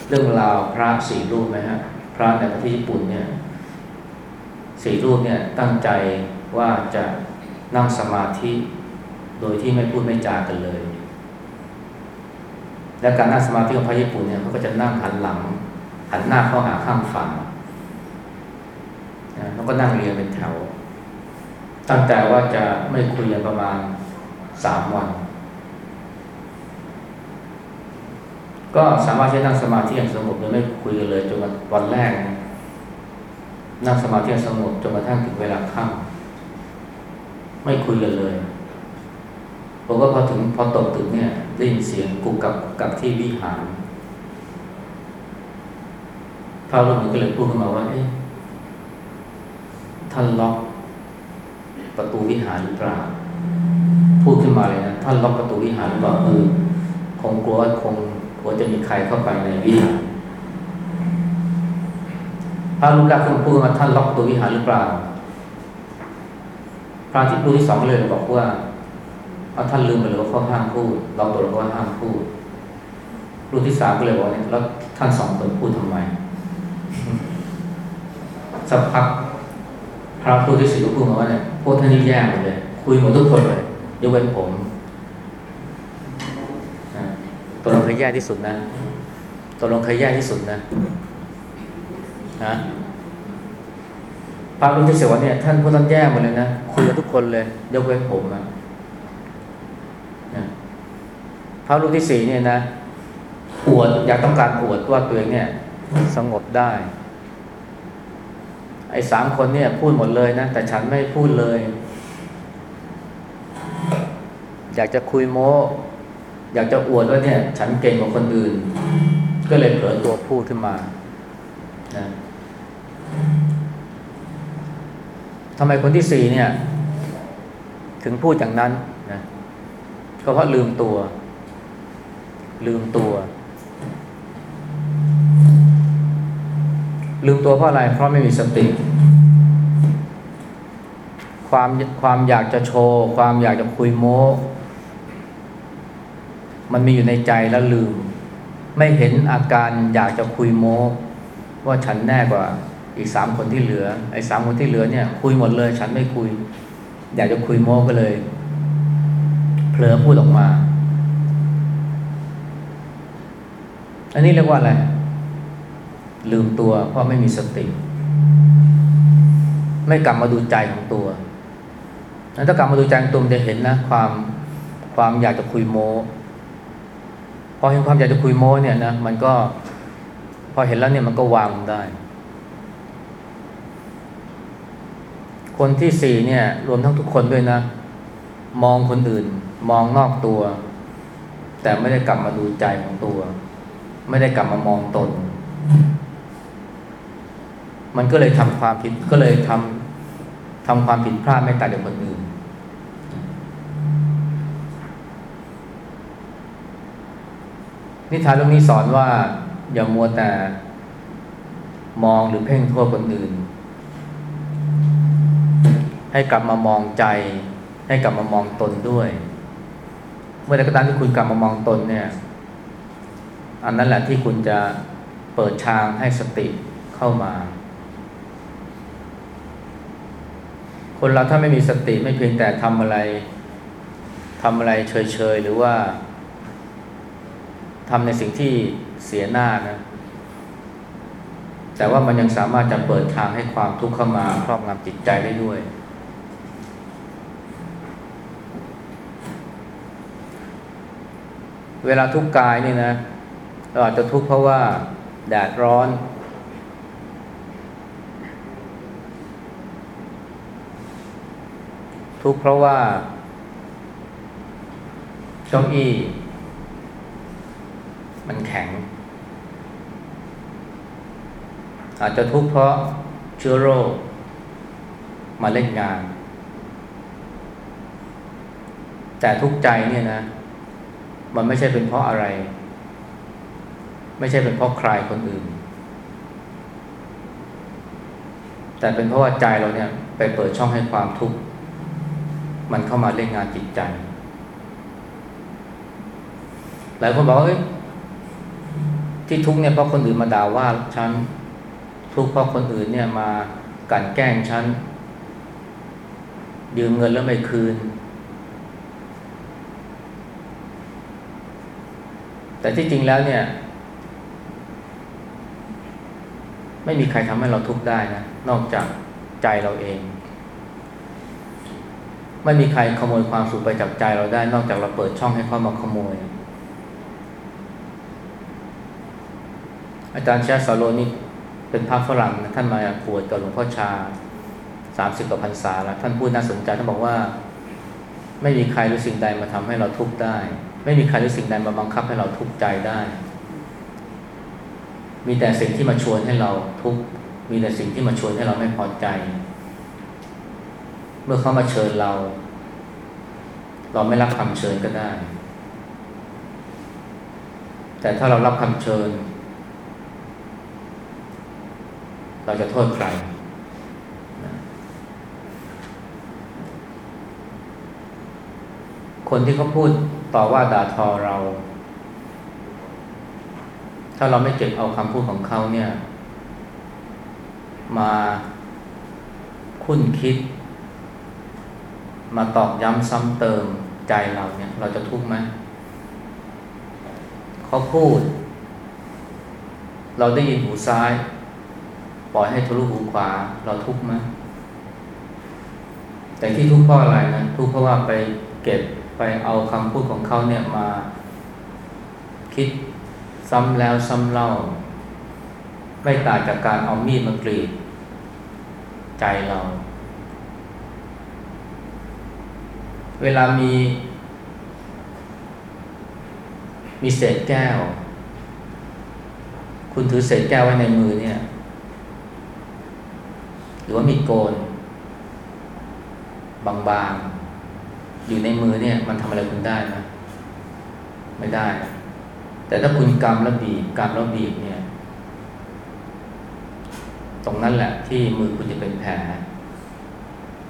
เรื่องราวพระสี่รูปไหมฮะพระในประเทศญี่ปุ่นเนี่ยสี่รูปเนี่ยตั้งใจว่าจะนั่งสมาธิ โดยที่ไม่พูดไม่จากันเลย และการนั่งสมาธิของพระญี่ปุ่นเนี่ยเขาก็จะนั่งหันหลัง หันหน้าเข้าหาข้างฝั่งนะแล้วก็นั่งเรียงเป็นแถว ตั้งใจว่าจะไม่คุยกันประมาณสามวัน ก็สามารถใช้นั่งสมาธิอย่างสงบโดยไม่คุยกันเลยจนวันแรกนะนั่งสมาธิอย่างสงบจนกระทั่งถึงเวลาค่ำไม่คุยกันเลยผมก็พอถึงพอตกตึกเนี่ย ได้ยินเสียงกุกกับกับที่วิหารพระรูปหนึ่งก็เลยพูดขึ้นมาว่าเอ๊ะท่านล็อกประตูวิหารหรือเปล่าพูดขึ้นมาเลยนะท่านล็อกประตูวิหารหรือเปล่าคือคงกลัวคงกลัวจะมีใครเข้าไปในวิหารพระรูปแรกก็พูดมาท่านล็อกประตูวิหารหรือเปล่าพระที่รูปที่สองเลยบอกว่า เอาท่านลืมไปเลยว่าเขาห้ามพูดเราตัวเราก็ห้ามพูดรุ่นที่สามก็เลยบอกเนี่ยแล้วท่านสองคนพูดทำไมสักพักพระผู้ที่สิทธิ์ก็พูดมาว่าเนี่ยพวกท่านนี่แย่หมดเลย คุยหมดทุกคนเลยยกเว้นผมตัวลงใครแย่ที่สุดนะตัวลงใครแย่ที่สุดนะนะพระผู้ที่สิทธิ์ว่าเนี่ยท่านพวกท่านแย่หมดเลยนะคุยกับทุกคนเลย ยกเว้นผมอะนะพ ระรูปที่สี่เนี่ยนะอวดอยากต้องการอวดว่าตัวเองเนี่ย สงบได้ ไอ้สามคนเนี่ย พูดหมดเลยนะแต่ฉันไม่พูดเลย อยากจะคุยโม้อยากจะอวดว่าเนี่ย ฉันเก่งกว่าคนอื่น ก็เลยเผลอตัวพูดขึ้นมานะทำไมคนที่สี่เนี่ย ถึงพูดอย่างนั้นนะก็เพราะลืมตัว ลืมตัว ลืมตัวเพราะอะไร เพราะไม่มีสติ ความความอยากจะโชว์ ความอยากจะคุยโม้ มันมีอยู่ในใจแล้วลืม ไม่เห็นอาการอยากจะคุยโม้ ว่าฉันแน่กว่าอีกสามคนที่เหลือ ไอ้สามคนที่เหลือเนี่ย คุยหมดเลย ฉันไม่คุย อยากจะคุยโม้ก็เลย เผลอพูดออกมา อันนี้เรียกว่าอะไร ลืมตัวเพราะไม่มีสติ ไม่กลับมาดูใจของตัวถ้ากลับมาดูใจของตัวมันจะเห็นนะความความอยากจะคุยโมพอเห็นความอยากจะคุยโมเนี่ยนะมันก็พอเห็นแล้วเนี่ยมันก็วางได้ คนที่สี่เนี่ย รวมทั้งทุกคนด้วยนะ มองคนอื่น มองนอกตัว แต่ไม่ได้กลับมาดูใจของตัว ไม่ได้กลับมามองตน มันก็เลยทำความผิดก็เลยทำทำความผิดพลาดไม่ต่างจากคนอื่น นิทานเรื่องนี้สอนว่า อย่ามัวแต่มองหรือเพ่งโทษคนอื่น ให้กลับมามองใจ ให้กลับมามองตนด้วย เมื่อใดก็ตามที่คุณกลับมามองตนเนี่ย อันนั้นแหละที่คุณจะเปิดทางให้สติเข้ามา คนเราถ้าไม่มีสติไม่เพียงแต่ทำอะไรทำอะไรเฉยๆหรือว่าทำในสิ่งที่เสียหน้านะแต่ว่ามันยังสามารถจะเปิดทางให้ความทุกข์เข้ามาครอบงำจิตใจได้ด้วย เวลาทุกข์กายนี่นะ เราอาจจะทุกข์เพราะว่าแดดร้อน ทุกข์เพราะว่าเก้าอี้มันแข็ง อาจจะทุกข์เพราะเชื้อโรคมาเล่นงาน แต่ทุกข์ใจเนี่ยนะ มันไม่ใช่เป็นเพราะอะไร ไม่ใช่เป็นเพราะใครคนอื่น แต่เป็นเพราะว่าใจเราเนี่ย ไปเปิดช่องให้ความทุกข์มันเข้ามาเล่นงานจิตใจ หลายคนบอกว่าที่ทุกข์เนี่ยเพราะคนอื่นมาด่าว่าฉันทุกข์เพราะคนอื่นเนี่ยมากลั่นแกล้งฉันยืมเงินแล้วไม่คืน แต่ที่จริงแล้วเนี่ย ไม่มีใครทำให้เราทุกข์ได้นะนอกจากใจเราเอง ไม่มีใครขโมยความสุขไปจากใจเราได้ นอกจากเราเปิดช่องให้เขามาขโมย อาจารย์ชาสาโลนี่เป็นพระฝรั่งนะท่านมาปวดกับหลวงพ่อชาสามสิบกว่าพรรษาแล้วท่านพูดน่าสนใจท่านบอกว่า ไม่มีใครหรือสิ่งใดมาทำให้เราทุกข์ได้ ไม่มีใครหรือสิ่งใดมาบังคับให้เราทุกข์ใจได้ มีแต่สิ่งที่มาชวนให้เราทุกข์มีแต่สิ่งที่มาชวนให้เราไม่พอใจ เมื่อเขามาเชิญเรา เราไม่รับคำเชิญก็ได้ แต่ถ้าเรารับคำเชิญ เราจะโทษใครคนที่เขาพูดต่อว่าด่าทอเรา ถ้าเราไม่เก็บเอาคำพูดของเขาเนี่ย มาคุ้นคิด มาตอกย้ำซ้ำเติมใจเราเนี่ย เราจะทุกข์ไหมเขาพูด เราได้ยินหูซ้าย ปล่อยให้ทะลุหูขวา เราทุกข์ไหมแต่ที่ทุกข์เพราะอะไรนะทุกข์เพราะว่าไปเก็บไปเอาคำพูดของเขาเนี่ยมาคิด ซ้ำแล้วซ้ำเล่า ไม่ต่างจากการเอามีดมากรีดใจเรา เวลามี มีเศษแก้ว คุณถือเศษแก้วไว้ในมือเนี่ย หรือว่ามีโกน บางๆ อยู่ในมือเนี่ย มันทำอะไรคุณได้ไหมไม่ได้ แต่ถ้าคุณกำแล้วบีบกำแล้วบีบเนี่ย ตรงนั้นแหละ ที่มือคุณจะเป็นแผล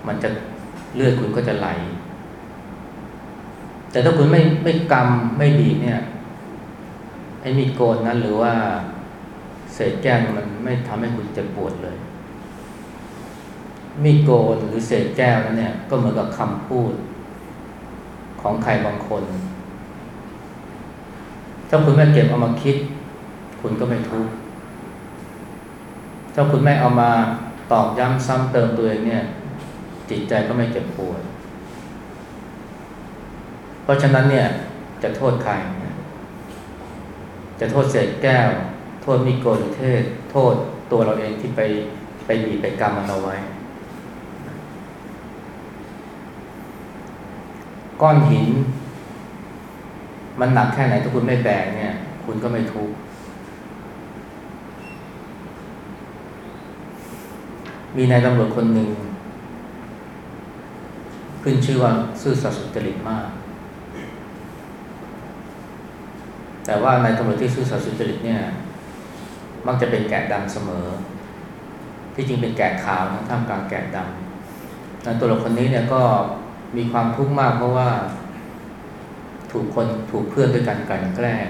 มันจะเลือดคุณก็จะไหล แต่ถ้าคุณไม่ไม่กำไม่บีบเนี่ยไอ้มีโกนนั้นหรือว่าเศษแก้วมันไม่ทำให้คุณเจ็บปวดเลย มีโกนหรือเศษแก้วนั้นเนี่ย ก็เหมือนกับคำพูดของใครบางคน ถ้าคุณไม่เก็บเอามาคิด คุณก็ไม่ทุกข์ถ้าคุณไม่เอามาตอกย้ำซ้ำเติมตัวเองเนี่ย จิตใจก็ไม่เจ็บปวด เพราะฉะนั้นเนี่ยจะโทษใคร จะโทษเศษแก้ว โทษมีโกนเทศ โทษตัวเราเองที่ไปไปบีบไปกรรมมันเอาไว้ ก้อนหิน มันหนักแค่ไหนถ้าคุณไม่แบกเนี่ย คุณก็ไม่ทุกข์มีนายตำรวจคนหนึ่ง ขึ้นชื่อว่าซื่อสัตย์สุจริตมาก แต่ว่านายตำรวจที่ซื่อสัตย์สุจริตเนี่ย มักจะเป็นแกะดำเสมอ ที่จริงเป็นแกะขาวนะท่ามกลางแกะดำนายตำรวจคนนี้เนี่ยก็มีความทุกข์มากเพราะว่า ถูกคนถูกเพื่อนด้วยกันกลั่นแกล้ง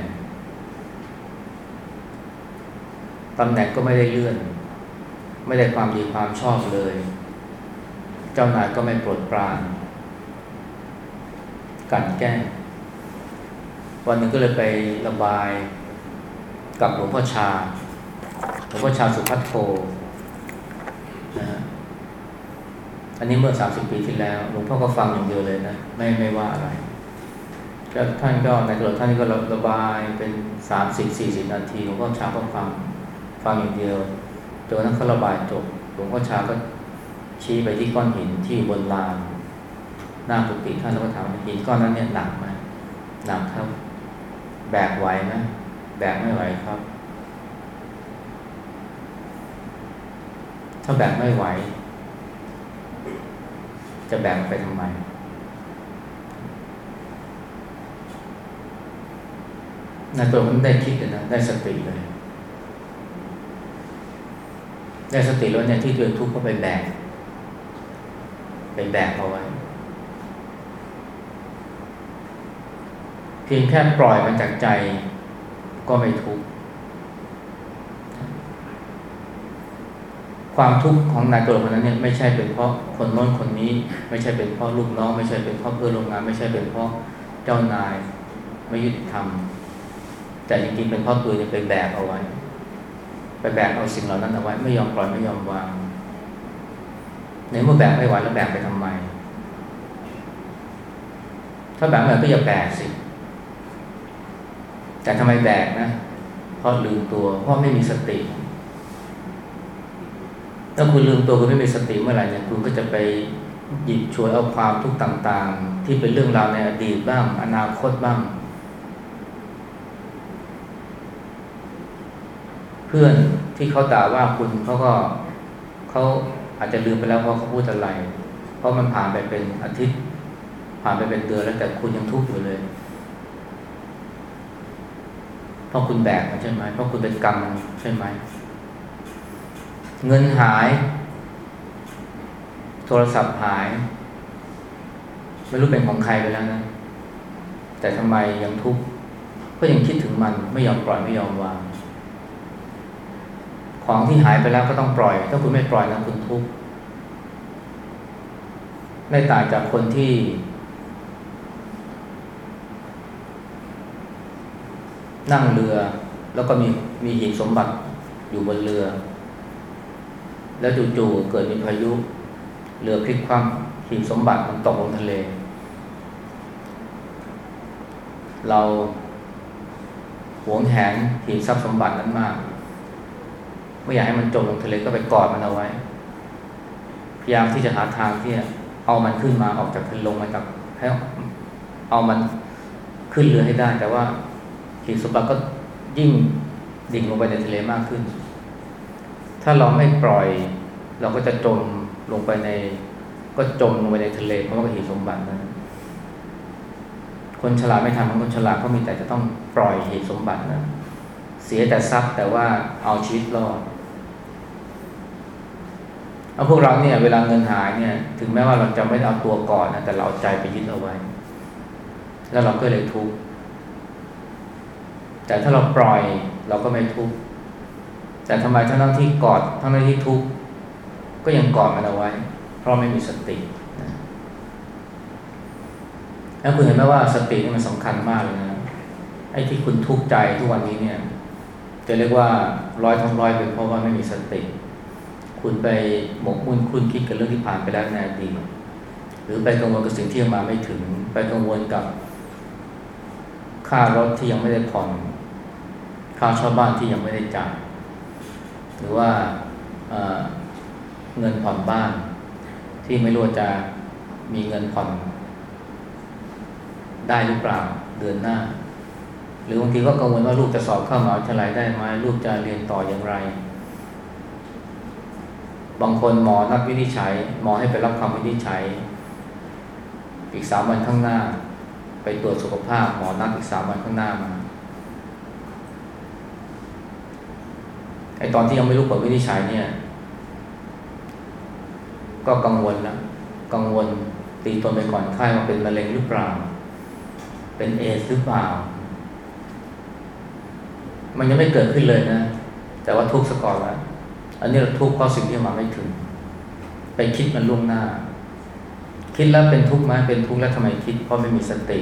ตำแหน่งก็ไม่ได้เลื่อน ไม่ได้ความดีความชอบเลย เจ้านายก็ไม่โปรดปรานกลั่นแกล้งวันหนึ่งก็เลยไประบายกับหลวงพ่อชา หลวงพ่อชาสุพัทโทนะฮะอันนี้เมื่อสามสิบปีที่แล้ว หลวงพ่อก็ฟังอย่างเดียวเลยนะ ไม่ไม่ว่าอะไร แล้วท่านก็ในตลอดท่านก็ระบายเป็นสามสิบสี่สิบนาทีหลวงพ่อชาก็ฟังฟังอย่างเดียวจนกระทั่งเขาระบายจบหลวงพ่อชาก็ชี้ไปที่ก้อนหินที่บนลานหน้ากุฏิท่านแล้วก็ถามว่าหินก้อนนั้นเนี่ยหนักไหมหนักครับ แบกไหวไหมแบกไม่ไหวครับ ถ้าแบกไม่ไหว จะแบกไปทำไม นายตัวมันได้คิดเลยนะได้สติเลย ได้สติแล้วเนี่ยที่ตัวเองทุกข์ก็ไปแบกไปแบกเอาไว้ เพียงแค่ปล่อยมันจากใจก็ไม่ทุกข์ความทุกข์ของนายตัวคนนั้นเนี่ยไม่ใช่เป็นเพราะคนโน้นคนนี้ ไม่ใช่เป็นเพราะลูกน้อง ไม่ใช่เป็นเพราะเพื่อนโรงงาน ไม่ใช่เป็นเพราะเจ้านายไม่ยุติธรรม แต่จริงๆเป็นเพราะตัวเนี่ยไปแบกเอาไว้ ไปแบกเอาสิ่งเหล่านั้นเอาไว้ไม่ยอมปล่อยไม่ยอมวางในเมื่อแบกไม่ไหวแล้วแบกไปทำไม ถ้าแบกไม่ก็อย่าแบกสิ แต่ทำไมแบกนะ เพราะลืมตัว เพราะไม่มีสติถ้าคุณลืมตัวคุณไม่มีสติเมื่อไหร่เนี่ยคุณก็จะไปหยิบฉวยเอาความทุกข์ต่าง ๆ ที่เป็นเรื่องราวในอดีตบ้าง อนาคตบ้าง เพื่อนที่เขาด่าว่าคุณเขาก็เขาอาจจะลืมไปแล้วเพราะเขาพูดอะไร เพราะมันผ่านไปเป็นอาทิตย์ ผ่านไปเป็นเดือนแล้วแต่คุณยังทุกข์อยู่เลยเพราะคุณแบกมันใช่ไหมเพราะคุณเป็นกรรมมันใช่ไหมเงินหาย โทรศัพท์หาย ไม่รู้เป็นของใครไปแล้วนะแต่ทำไมยังทุกข์ก็ยังคิดถึงมันไม่ยอมปล่อยไม่ยอมวาง ของที่หายไปแล้วก็ต้องปล่อย ถ้าคุณไม่ปล่อยนะคุณทุกข์ไม่ต่างจากคนที่ นั่งเรือ แล้วก็มีมีหีบสมบัติอยู่บนเรือ แล้วจู่ๆเกิดมีพายุ เรือพลิกคว่ำหีบสมบัติมันตกลงทะเล เราหวงแหนหีบทรัพย์สมบัตินั้นมาก ไม่อยากให้มันจมลงทะเลก็ไปกอดมันเอาไว้ พยายามที่จะหาทางที่เอามันขึ้นมาออกจากทะเลลงมาจากให้เอามันขึ้นเรือให้ได้ แต่ว่าขีดสมบัติก็ยิ่งดิ่งลงไปในทะเลมากขึ้น ถ้าเราไม่ปล่อย เราก็จะจมลงไปใน ก็จมลงไปในทะเลเพราะว่าหีบสมบัตินั้นคนฉลาดไม่ทำคนฉลาดก็มีแต่จะต้องปล่อยหีบสมบัตินะเสียแต่ทรัพย์แต่ว่าเอาชีวิตรอด เอาพวกเราเนี่ย เวลาเงินหายเนี่ย ถึงแม้ว่าเราจะไม่เอาตัวก่อนนะแต่เราเอาใจไปยึดเอาไว้ แล้วเราก็เลยทุกข์แต่ถ้าเราปล่อยเราก็ไม่ทุกข์แต่ทำไมทั้งที่กอดทั้งที่ทุกข์ก็ยังกอดมันเอาไว้ เพราะไม่มีสติแล้วคุณเห็นไหมว่าสตินี่มันสำคัญมากเลยนะไอ้ที่คุณทุกข์ใจทุกวันนี้เนี่ย จะเรียกว่าร้อยทั้งร้อยเป็นเพราะว่าไม่มีสติ คุณไปหมกมุ่นคุณคิดกับเรื่องที่ผ่านไปแล้วในอดีตหรือไปกังวลกับสิ่งที่ยังมาไม่ถึง ไปกังวลกับค่ารถที่ยังไม่ได้ผ่อนค่าเช่าบ้านที่ยังไม่ได้จ่ายหรือว่าเเงินผ่อนบ้าน ที่ไม่รู้จะมีเงินผ่อน ได้หรือเปล่าเดือนหน้า หรือบางทีก็กังวลว่าลูกจะสอบเข้ามหาวิทยาลัยได้ไหมลูกจะเรียนต่ออย่างไร บางคนหมอนัดวินิจฉัย หมอให้ไปรับคำวินิจฉัย อีกสามวันข้างหน้า ไปตรวจสุขภาพ หมอนัดอีกสามวันข้างหน้ามาไอตอนที่ยังไม่รู้ผลวินิจฉัยเนี่ย ก็กังวลแล้วกังวลตีตนไปก่อนไข้ว่าเป็นมะเร็งหรือเปล่า เป็นเอสหรือเปล่า มันยังไม่เกิดขึ้นเลยนะ แต่ว่าทุกสกอร์แล้ว อันนี้เราทุกข์เพราะสิ่งที่มาไม่ถึง ไปคิดมันล่วงหน้า คิดแล้วเป็นทุกข์ไหมเป็นทุกข์แล้วทำไมคิด เพราะไม่มีสติ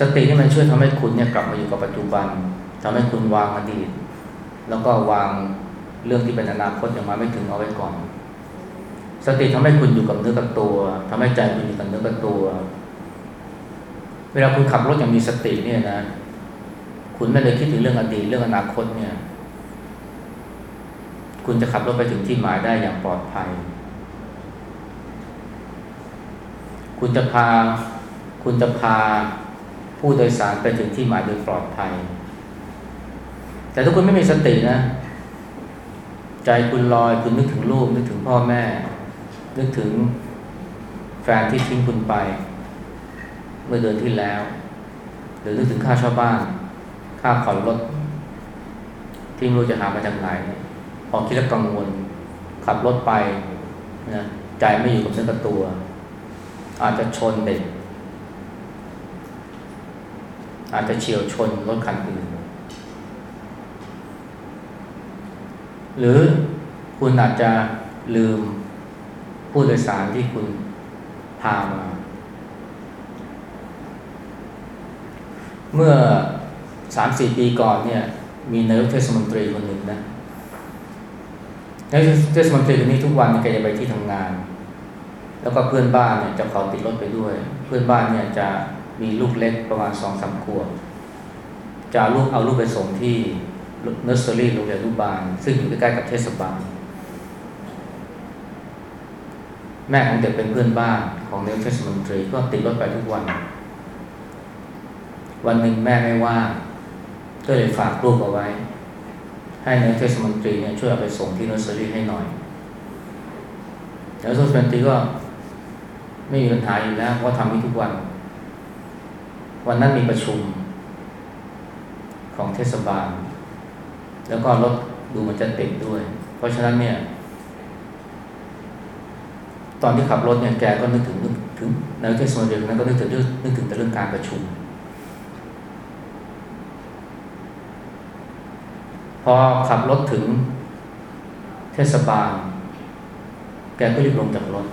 สติที่มันช่วยทำให้คุณเนี่ยกลับมาอยู่กับปัจจุบันทำให้คุณวางอดีต แล้วก็วางเรื่องที่เป็นอนาคตยังมาไม่ถึงเอาไว้ก่อน สติทำให้คุณอยู่กับเนื้อกับตัว ทำให้ใจคุณอยู่กับเนื้อกับตัว เวลาคุณขับรถอย่างมีสติเนี่ยนะ คุณไม่เลยคิดถึงเรื่องอดีตเรื่องอนาคตเนี่ย คุณจะขับรถไปถึงที่หมายได้อย่างปลอดภัย คุณจะพา คุณจะพาผู้โดยสารไปถึงที่หมายโดยปลอดภัย แต่ถ้าคุณไม่มีสตินะ ใจคุณลอยคุณนึกถึงลูกนึกถึงพ่อแม่ นึกถึงแฟนที่ทิ้งคุณไป เมื่อเดือนที่แล้ว หรือนึกถึงค่าเช่าบ้าน ค่าผ่อนรถที่ไม่รู้จะหามาจากไหน พอคิดแล้วกังวล ขับรถไปนะใจไม่อยู่กับเนื้อกับตัว อาจจะชนเด็ก อาจจะเฉียวชนรถคันอื่น หรือคุณอาจจะลืมผู้โดยสารที่คุณพามา เมื่อสามสี่ปีก่อนเนี่ย มีนายกเทศมนตรีคนหนึ่งนะ แล้วเทศมนตรีคนนี้ทุกวันแกจะไปที่ทำงาน แล้วก็เพื่อนบ้านเนี่ยจะขอติดรถไปด้วย เพื่อนบ้านเนี่ยจะมีลูกเล็กประมาณสองสามขวบจะลูกเอาลูกไปส่งที่เนอร์เซอรี่โรงเรียนอนุบาล ซึ่งอยู่ใกล้ๆกับเทศบาล แม่ของเด็กเป็นเพื่อนบ้านของนายเทศมนตรีก็ติดรถไปทุกวัน วันหนึ่งแม่ไม่ว่างก็เลยฝากลูกเอาไว้ ให้นายเทศมนตรีเนี่ยช่วยเอาไปส่งที่นอร์เซอรี่ให้หน่อย แล้วเทศมนตรีก็ไม่มีปัญหาอยู่แล้วเพราะทำนี้ทุกวัน วันนั้นมีประชุมของเทศบาล แล้วก็รถดูมันจะติดด้วย เพราะฉะนั้นเนี่ย ตอนที่ขับรถเนี่ยแกก็นึกถึงนึกถึงนายเทศมนตรีนั้นก็นึกถึงนึกถึงแต่เรื่องการประชุม พอขับรถถึงเทศบาล แกก็รีบลงจากรถ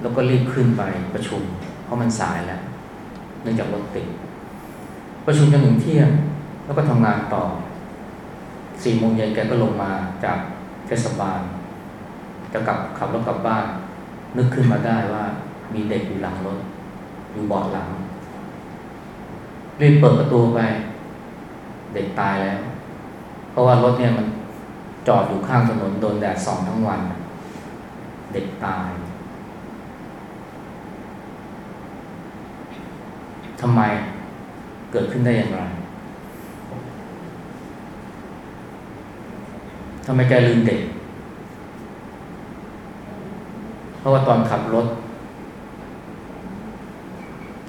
แล้วก็รีบขึ้นไปประชุม เพราะมันสายแล้ว เนื่องจากรถติด ประชุมจนถึงเที่ยง แล้วก็ทำงานต่อสี่โมงเย็นแกก็ลงมาจากเทศบาล จะกลับขับรถกลับบ้าน นึกขึ้นมาได้ว่ามีเด็กอยู่หลังรถ อยู่เบาะหลัง รีบเปิดประตูไป เด็กตายแล้ว ราะว่ารถเนี่ยมันจอดอยู่ข้างถนนโดนแดดส่องทั้งวัน เด็กตายทำไมเกิดขึ้นได้อย่างไรทำไมแกลืมเด็ก เพราะว่าตอนขับรถ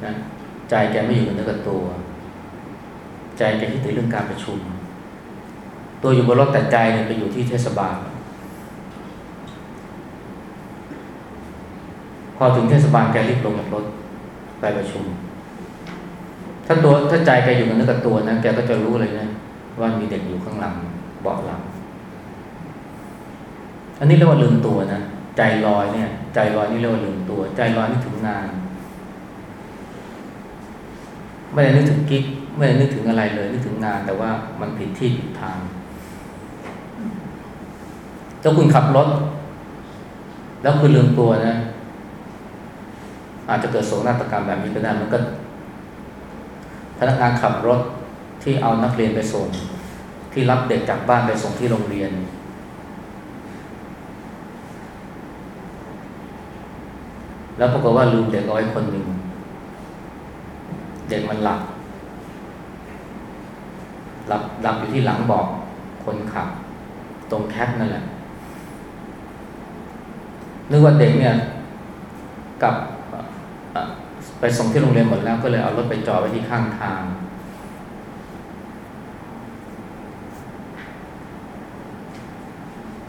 นะใจแกไม่อยู่กับเนื้อกับตัว ใจแกคิดถึงเรื่องการประชุม ตัวอยู่บนรถแต่ใจเนี่ยไปอยู่ที่เทศบาล พอถึงเทศบาลแกรีบลงจากรถไปประชุม ถ้าตัวถ้าใจแกอยู่กับเนื้อกับตัวนะแกก็จะรู้เลยนะว่ามีเด็กอยู่ข้างหลังเบาะหลัง อันนี้เรียกว่าลืมตัวนะใจลอยเนี่ย ใจลอยนี่เรียกว่าลืมตัว ใจลอยนี่ถึงงาน ไม่ได้นึกถึงกิ๊กไม่ได้นึกถึงอะไรเลยนึกถึงงาน แต่ว่ามันผิดที่ผิดทาง ถ้าคุณขับรถ แล้วคุณลืมตัวนะ อาจจะเกิดโศกนาฏกรรมแบบนี้ก็ได้มันก็พนักงานขับรถที่เอานักเรียนไปส่ง ที่รับเด็กจากบ้านไปส่งที่โรงเรียน แล้วปรากฏว่าลืมเด็กเอาไว้คนหนึ่งเด็กมันหลับหลับหลับอยู่ที่หลังบอกคนขับ ตรงแคปนั่นแหละ นึกว่าเด็กเนี่ยกลับไปส่งที่โรงเรียนหมดแล้วก็เลยเอารถไปจอดไว้ที่ข้างทาง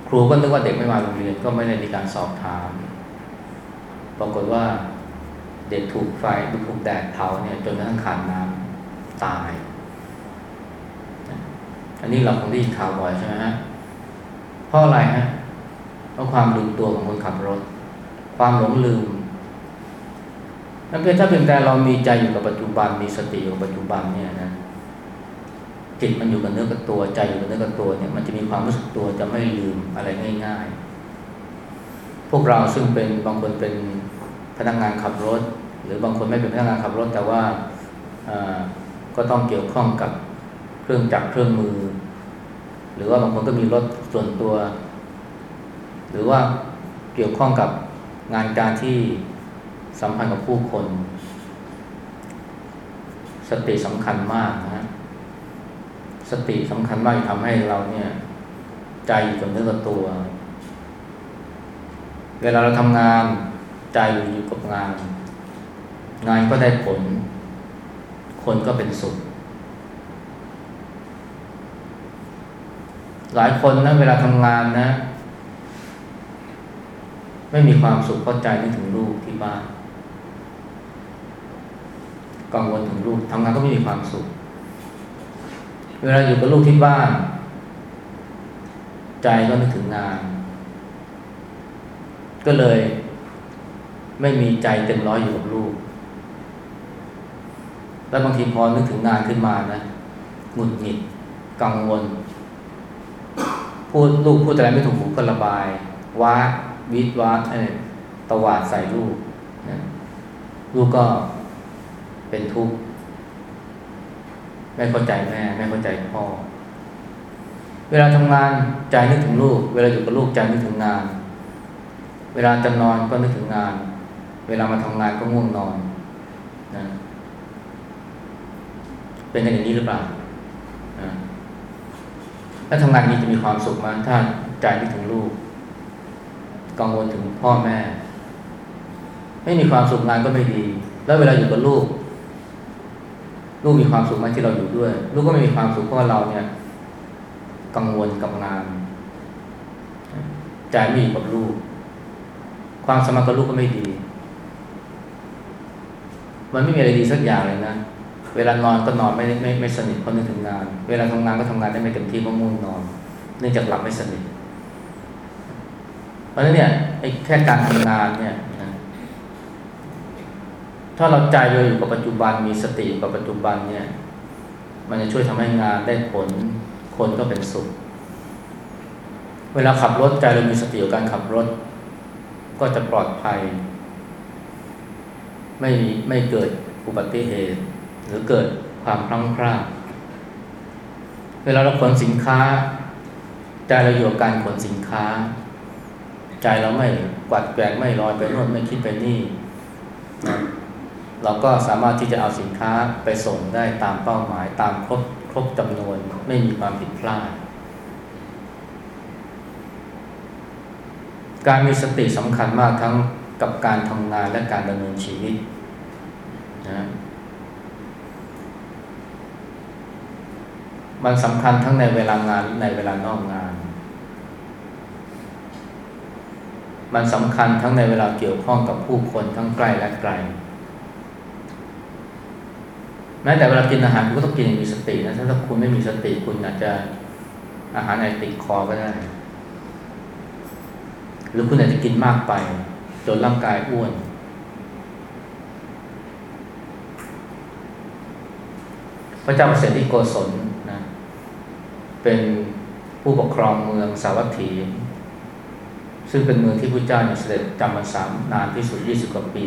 ครูก็นึกว่าเด็กไม่มาโรงเรียนก็ไม่ได้มีการสอบถาม ปรากฏว่าเด็กถูกไฟถูกแดดเผาเนี่ยจนกระทั่งขาดน้ำตาย อันนี้เราคงได้ยินข่าวบ่อยใช่ไหมฮะเพราะอะไรฮะเพราะความลืมตัวของคนขับรถ ความหลงลืมนั่นเพียงถ้าเพียงแต่เรามีใจอยู่กับปัจจุบันมีสติอยู่กับปัจจุบันเนี่ยนะจิตมันอยู่กับเนื้อกับตัวใจอยู่กับเนื้อกับตัวเนี่ยมันจะมีความรู้สึกตัวจะไม่ลืมอะไรง่าย ๆ พวกเราซึ่งเป็นบางคนเป็นพนักงานขับรถ หรือบางคนไม่เป็นพนักงานขับรถ แต่ว่าก็ต้องเกี่ยวข้องกับเครื่องจักรเครื่องมือ หรือว่าบางคนก็มีรถส่วนตัว หรือว่าเกี่ยวข้องกับงานการที่สัมพันธ์กับผู้คน สติสำคัญมากนะสติสำคัญมากทำให้เราเนี่ย ใจอยู่กับเนื้อกับตัว เวลาเราทำงานใจอยู่กับงาน งานก็ได้ผล คนก็เป็นสุขหลายคนนะเวลาทำงานนะ ไม่มีความสุขเพราะใจนึกถึงลูกที่บ้านกังวลถึงลูกทำงานก็ไม่มีความสุข เวลาอยู่กับลูกที่บ้าน ใจก็นึกถึงงาน ก็เลย ไม่มีใจเต็มร้อยอยู่กับลูก แล้วบางทีพอนึกถึงงานขึ้นมานะหงุดหงิดกังวลพูดลูกพูดอะไรไม่ถูกหูก็ระบายว้า วิดวาดอะตวาดใส่ลูกนะลูกก็เป็นทุกข์ไม่เข้าใจแม่ ไม่เข้าใจพ่อ เวลาทำงานใจนึกถึงลูก เวลาอยู่กับลูกใจนึกถึงงาน เวลาจะนอนก็นึกถึงงาน เวลามาทำงานก็ง่วงนอนนะเป็นกันอย่างนี้หรือเปล่านะถ้าทำงานนี้จะมีความสุขไหมถ้าใจนึกถึงลูก กังวลถึงพ่อแม่ ไม่มีความสุขงานก็ไม่ดี แล้วเวลาอยู่กับลูก ลูกมีความสุขไหมที่เราอยู่ด้วย ลูกก็ไม่มีความสุขเพราะเราเนี่ย กังวลกับงานใจไม่อยู่กับลูก ความสมัครกับลูกก็ไม่ดี มันไม่มีอะไรดีสักอย่างเลยนะเวลานอนก็นอนไม่ไม่ไม่สนิทเพราะนึกถึงงาน เวลาทำงานก็ทำงานได้ไม่เต็มที่เพราะง่วงนอน เนื่องจากหลับไม่สนิท ราะฉะนั้นเนี่ยไอ้แค่การทำงานเนี่ยนะถ้าเราใจเราอยู่กับปัจจุบันมีสติอยู่กับปัจจุบันเนี่ย มันจะช่วยทำให้งานได้ผลคนก็เป็นสุข เวลาขับรถใจเรามีสติกับการขับรถ ก็จะปลอดภัย ไม่ไม่เกิดอุบัติเหตุ หรือเกิดความพลั้งพลาดเวลาเราขนสินค้าใจเราอยู่กับการขนสินค้า ใจเราไม่กวัดแกงไม่ลอยไปโน่นไม่คิดไปนี่นะเราก็สามารถที่จะเอาสินค้าไปส่งได้ตามเป้าหมายตามครบครบจำนวนไม่มีความผิดพลาด การมีสติสำคัญมากทั้งกับการทำงานและการดำเนินชีวิตนะมันสำคัญทั้งในเวลางานในเวลานอกงาน มันสำคัญทั้งในเวลาเกี่ยวข้องกับผู้คนทั้งใกล้และไกล แม้แต่เวลากินอาหารคุณก็ต้องกินอย่างมีสตินะ ถ้าคุณไม่มีสติคุณอาจจะอาหารอาจติดคอก็ได้ หรือคุณอาจจะกินมากไป จนร่างกายอ้วน พระเจ้าเปรตที่โกศลนะ เป็นผู้ปกครองเมืองสาวัตถี ซึ่งเป็นเมืองที่พระเจ้าเนี่ยเสด็จจำพรรษานานที่สุด 20 กว่าปี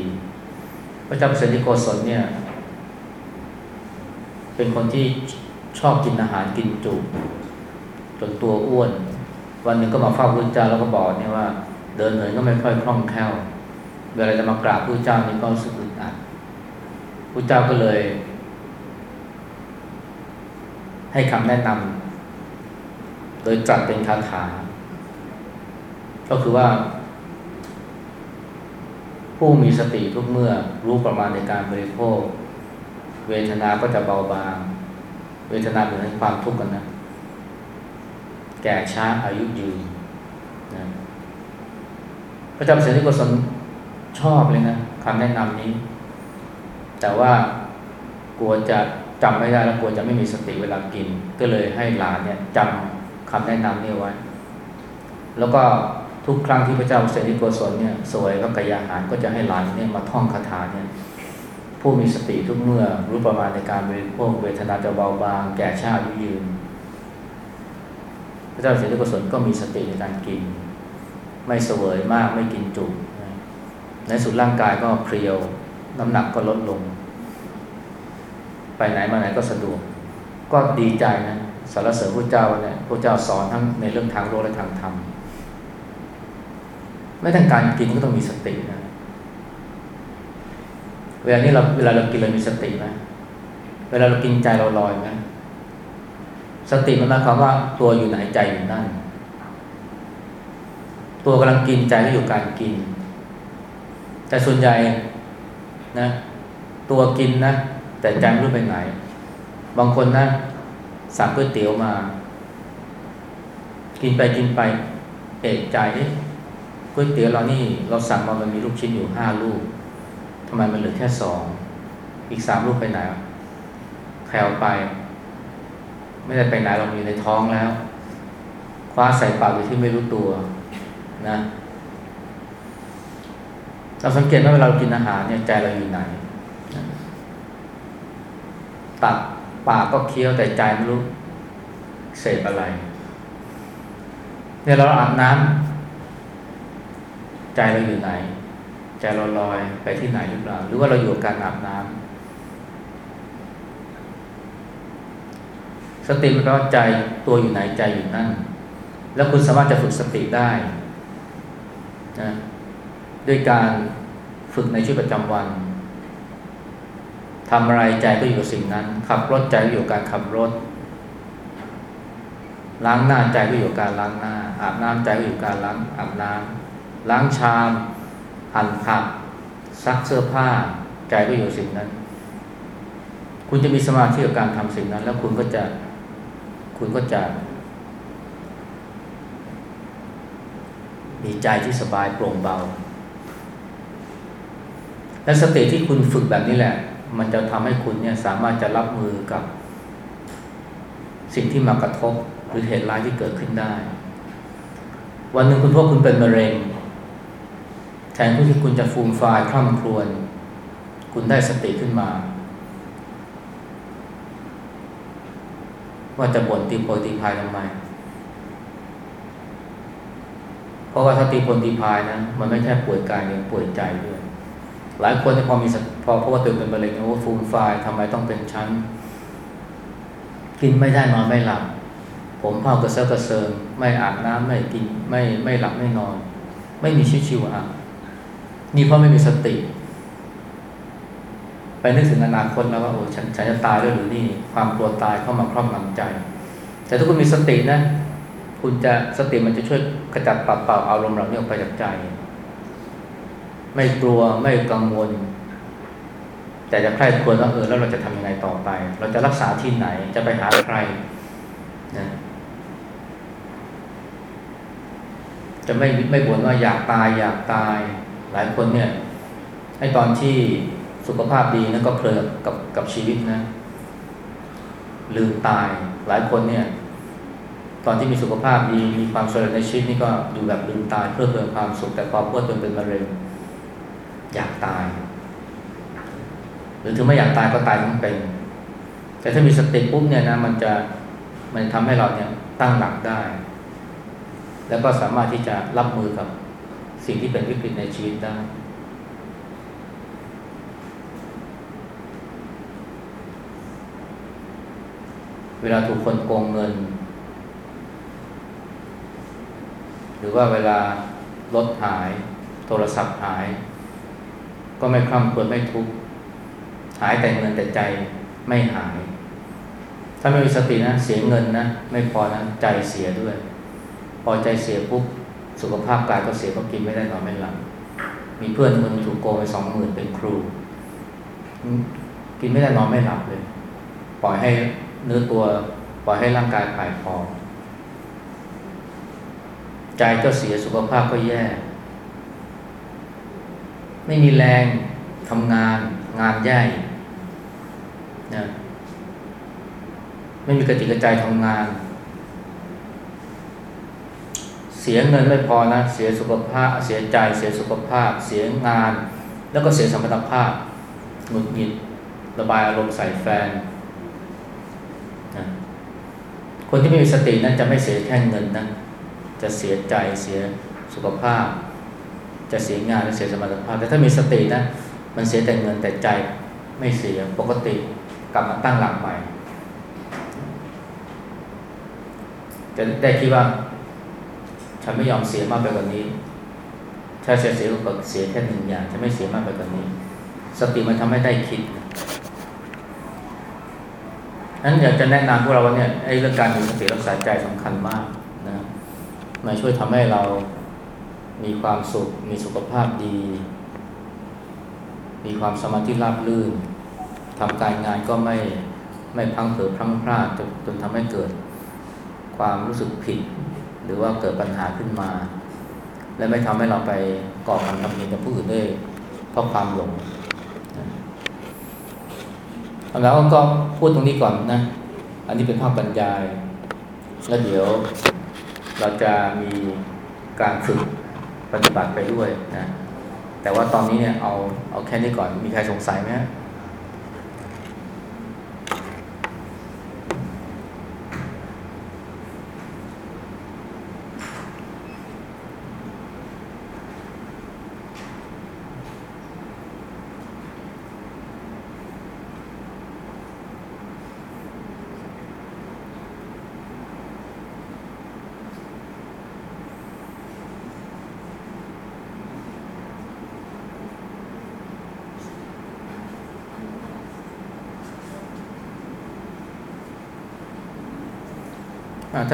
พระเจ้าเปรตที่โกศลเนี่ย เป็นคนที่ชอบกินอาหารกินจุจนตัวอ้วน วันหนึ่งก็มาเฝ้าพระเจ้าแล้วก็บอกเนี่ยว่า เดินเหินก็ไม่ค่อยคล่องแคล่ว เวลาจะมากราบพระเจ้านี่ก็รู้สึกอึดอัดพระเจ้าก็เลย ให้คำแนะนำโดยตรัสเป็นคาถา ก็คือว่า ผู้มีสติทุกเมื่อรู้ประมาณในการบริโภค เวทนาก็จะเบาบาง เวทนาเหมือนความทุกข์กันนะ แก่ช้าอายุยืนนะพระเจ้าเสด็จกุศลชอบเลยนะคำแนะนำนี้ แต่ว่ากลัวจะจำไม่ได้แล้วกลัวจะไม่มีสติเวลากิน ก็เลยให้หลานเนี่ยจำคำแนะนำนี้ไว้ แล้วก็ ทุกครั้งที่พระเจ้าเสด็จกุศลเนี่ยสวยพระกายอาหารก็จะให้หลานเนี่ยมาท่องคาถาเนี่ยผู้มีสติทุกเมื่อรู้ประมาณในการบริโภคเวทนาจะเบาบาง แก่ชาอายุยืน พระเจ้าเสด็จกุศลก็มีสติในการกิน ไม่เสวยมากไม่กินจุในสุดร่างกายก็เพรียว น้ำหนักก็ลดลง ไปไหนมาไหนก็สะดวก ก็ดีใจนะสารเสริญพระเจ้าเนี่ยพระเจ้าสอนทั้งในเรื่องทางโลกและทางธรรม ไม่ต้องการกินก็ต้องมีสตินะเวลานี้เราเวลาเรากินเรามีสติไหมเวลาเรากินใจเราลอยไหมสติมันหมายความว่าตัวอยู่ไหนใจอยู่นั่น ตัวกำลังกินใจก็อยู่การกิน แต่ส่วนใหญ่นะ ตัวกินนะแต่ใจไม่รู้ไปไหน บางคนนะสั่งก๋วยเตี๋ยวมา กินไปกินไป เอกใจเอ๊ะ ก๋วยเตี๋ยวเรานี่เราสั่งมามันมีลูกชิ้นอยู่ห้าลูกทำไมมันเหลือแค่สองอีกสามลูกไปไหนแคลไป ไม่ได้ไปไหนเราอยู่ในท้องแล้ว คว้าใส่ปากโดยที่ไม่รู้ตัวนะเราสังเกตว่าเวลาเรากินอาหารเนี่ยใจเราอยู่ไหนตัดปากก็เคี้ยวแต่ใจไม่รู้เสพอะไรเนี่ยเราอาบน้ำ ใจเราอยู่ไหน ใจเราลอยไปที่ไหนหรือเปล่า หรือว่าเราอยู่กับการอาบน้ำสติมันแปลว่าใจตัวอยู่ไหนใจอยู่นั่น แล้วคุณสามารถจะฝึกสติได้นะด้วยการฝึกในชีวิตประจำวันทำอะไรใจก็อยู่กับสิ่งนั้น ขับรถใจก็อยู่กับการขับรถ ล้างหน้าใจก็อยู่กับการล้างหน้า อาบน้ำใจก็อยู่กับการล้างอาบน้ำ ล้างชามหั่นผักซักเสื้อผ้าใจก็อยู่สิ่งนั้น คุณจะมีสมาธิกับการทำสิ่งนั้น แล้วคุณก็จะคุณก็จะ มีใจที่สบายโปร่งเบา และสติที่คุณฝึกแบบนี้แหละ มันจะทำให้คุณเนี่ยสามารถจะรับมือกับ สิ่งที่มากระทบหรือเหตุร้ายที่เกิดขึ้นได้ วันหนึ่งคุณพบคุณเป็นมะเร็ง แทนที่คุณจะฟูมฟายคร่ำครวญคุณได้สติขึ้นมา ว่าจะบ่นตีโพตีพายทำไม เพราะว่าถ้าตีโพตีพายนะมันไม่แค่ป่วยกายยังป่วยใจด้วย หลายคนที่พอมีพอเพราะว่าตัวเป็นมะเร็งโอ้ฟูมฟายทำไมต้องเป็นชั้น กินไม่ได้นอนไม่หลับ ผมเผากระเซาะกระเซิงไม่อาบน้ำไม่กินไม่ไม่หลับไม่นอน ไม่มีชีวิตชีวา นี่เพราะไม่มีสติ ไปนึกถึงอนาคตแล้วว่าโอ้ฉันฉันจะตายด้วยหรือนี่ ความกลัวตายเข้ามาครอบงำใจ แต่ถ้าคุณมีสตินะ คุณจะสติมันจะช่วยกระจัดปัดเป่าอารมณ์เหล่านี้ออกไปจากใจ ไม่กลัวไม่กังวล แต่จะใคร่ควรว่าเออแล้วเราจะทำยังไงต่อไป เราจะรักษาที่ไหนจะไปหาใครนะจะไม่ไม่บ่นว่าอยากตายอยากตาย หลายคนเนี่ยให้ตอนที่สุขภาพดีนะก็เพลิดกับกับชีวิตนะ ลืมตายหลายคนเนี่ย ตอนที่มีสุขภาพดีมีความสุขในชีวิตนี่ก็อยู่แบบลืมตายเพื่อเพิ่มความสุขแต่พอพูดจนเป็นมะเร็งอยากตาย หรือถึงไม่อยากตายก็ตายทั้งเป็น แต่ถ้ามีสติปุ๊บเนี่ยนะมันจะมันทำให้เราเนี่ยตั้งหลักได้ แล้วก็สามารถที่จะรับมือกับ สิ่งที่เป็นวิกฤตในชีวิตได้ เวลาถูกคนโกงเงิน หรือว่าเวลารถหาย โทรศัพท์หาย ก็ไม่คร่ำครวญไม่ทุกข์หายแต่เงินแต่ใจไม่หาย ถ้าไม่มีสตินะ เสียเงินนะ ไม่พอนะ ใจเสียด้วย พอใจเสียปุ๊บ สุขภาพกายก็เสียก็กินไม่ได้นอนไม่หลับมีเพื่อนคนถูกโกงไปสองหมื่นเป็นครู กินไม่ได้นอนไม่หลับเลย ปล่อยให้เนื้อตัว ปล่อยให้ร่างกายผายพอใจก็เสียสุขภาพก็แย่ ไม่มีแรงทำงานงานแย่นะไม่มีกระติกกระใจทำงาน เสียเงินไม่พอนะ เสียสุขภาพ เสียใจ เสียสุขภาพ เสียงาน แล้วก็เสียสมรรถภาพหงุดหงิดระบายอารมณ์ใส่แฟนนะคนที่ไม่มีสตินั้นจะไม่เสียแค่เงินนะจะเสียใจเสียสุขภาพ จะเสียงานและเสียสมรรถภาพ แต่ถ้ามีสตินะมันเสียแต่เงินแต่ใจไม่เสียปกติกลับมาตั้งหลักใหม่จะได้คิดว่า ฉันไม่ยอมเสียมากไปกว่านี้ ถ้าเสียเสียก็เสียแค่หนึ่งอย่างจะไม่เสียมากไปกว่านี้ สติมันทำให้ได้คิดนั้นอยากจะแนะนำพวกเราว่าเนี่ยไอ้เรื่องการมีสติรักษาใจสำคัญมากนะมาช่วยทำให้เรามีความสุข มีสุขภาพดี มีความสมาธิราบรื่นทำการงานก็ไม่ไม่พังเผลอพลั้งพลาดจนจนทำให้เกิด ความรู้สึกผิด หรือว่าเกิดปัญหาขึ้นมา และไม่ทำให้เราไปก่อความทำผิดกับผู้อื่นด้วยเพราะความหลงแล้วก็พูดตรงนี้ก่อนนะ อันนี้เป็นภาพบรรยาย แล้วเดี๋ยวเราจะมีการฝึกปฏิบัติไปด้วยนะ แต่ว่าตอนนี้เนี่ยเอาเอาแค่นี้ก่อน มีใครสงสัยไหมฮะ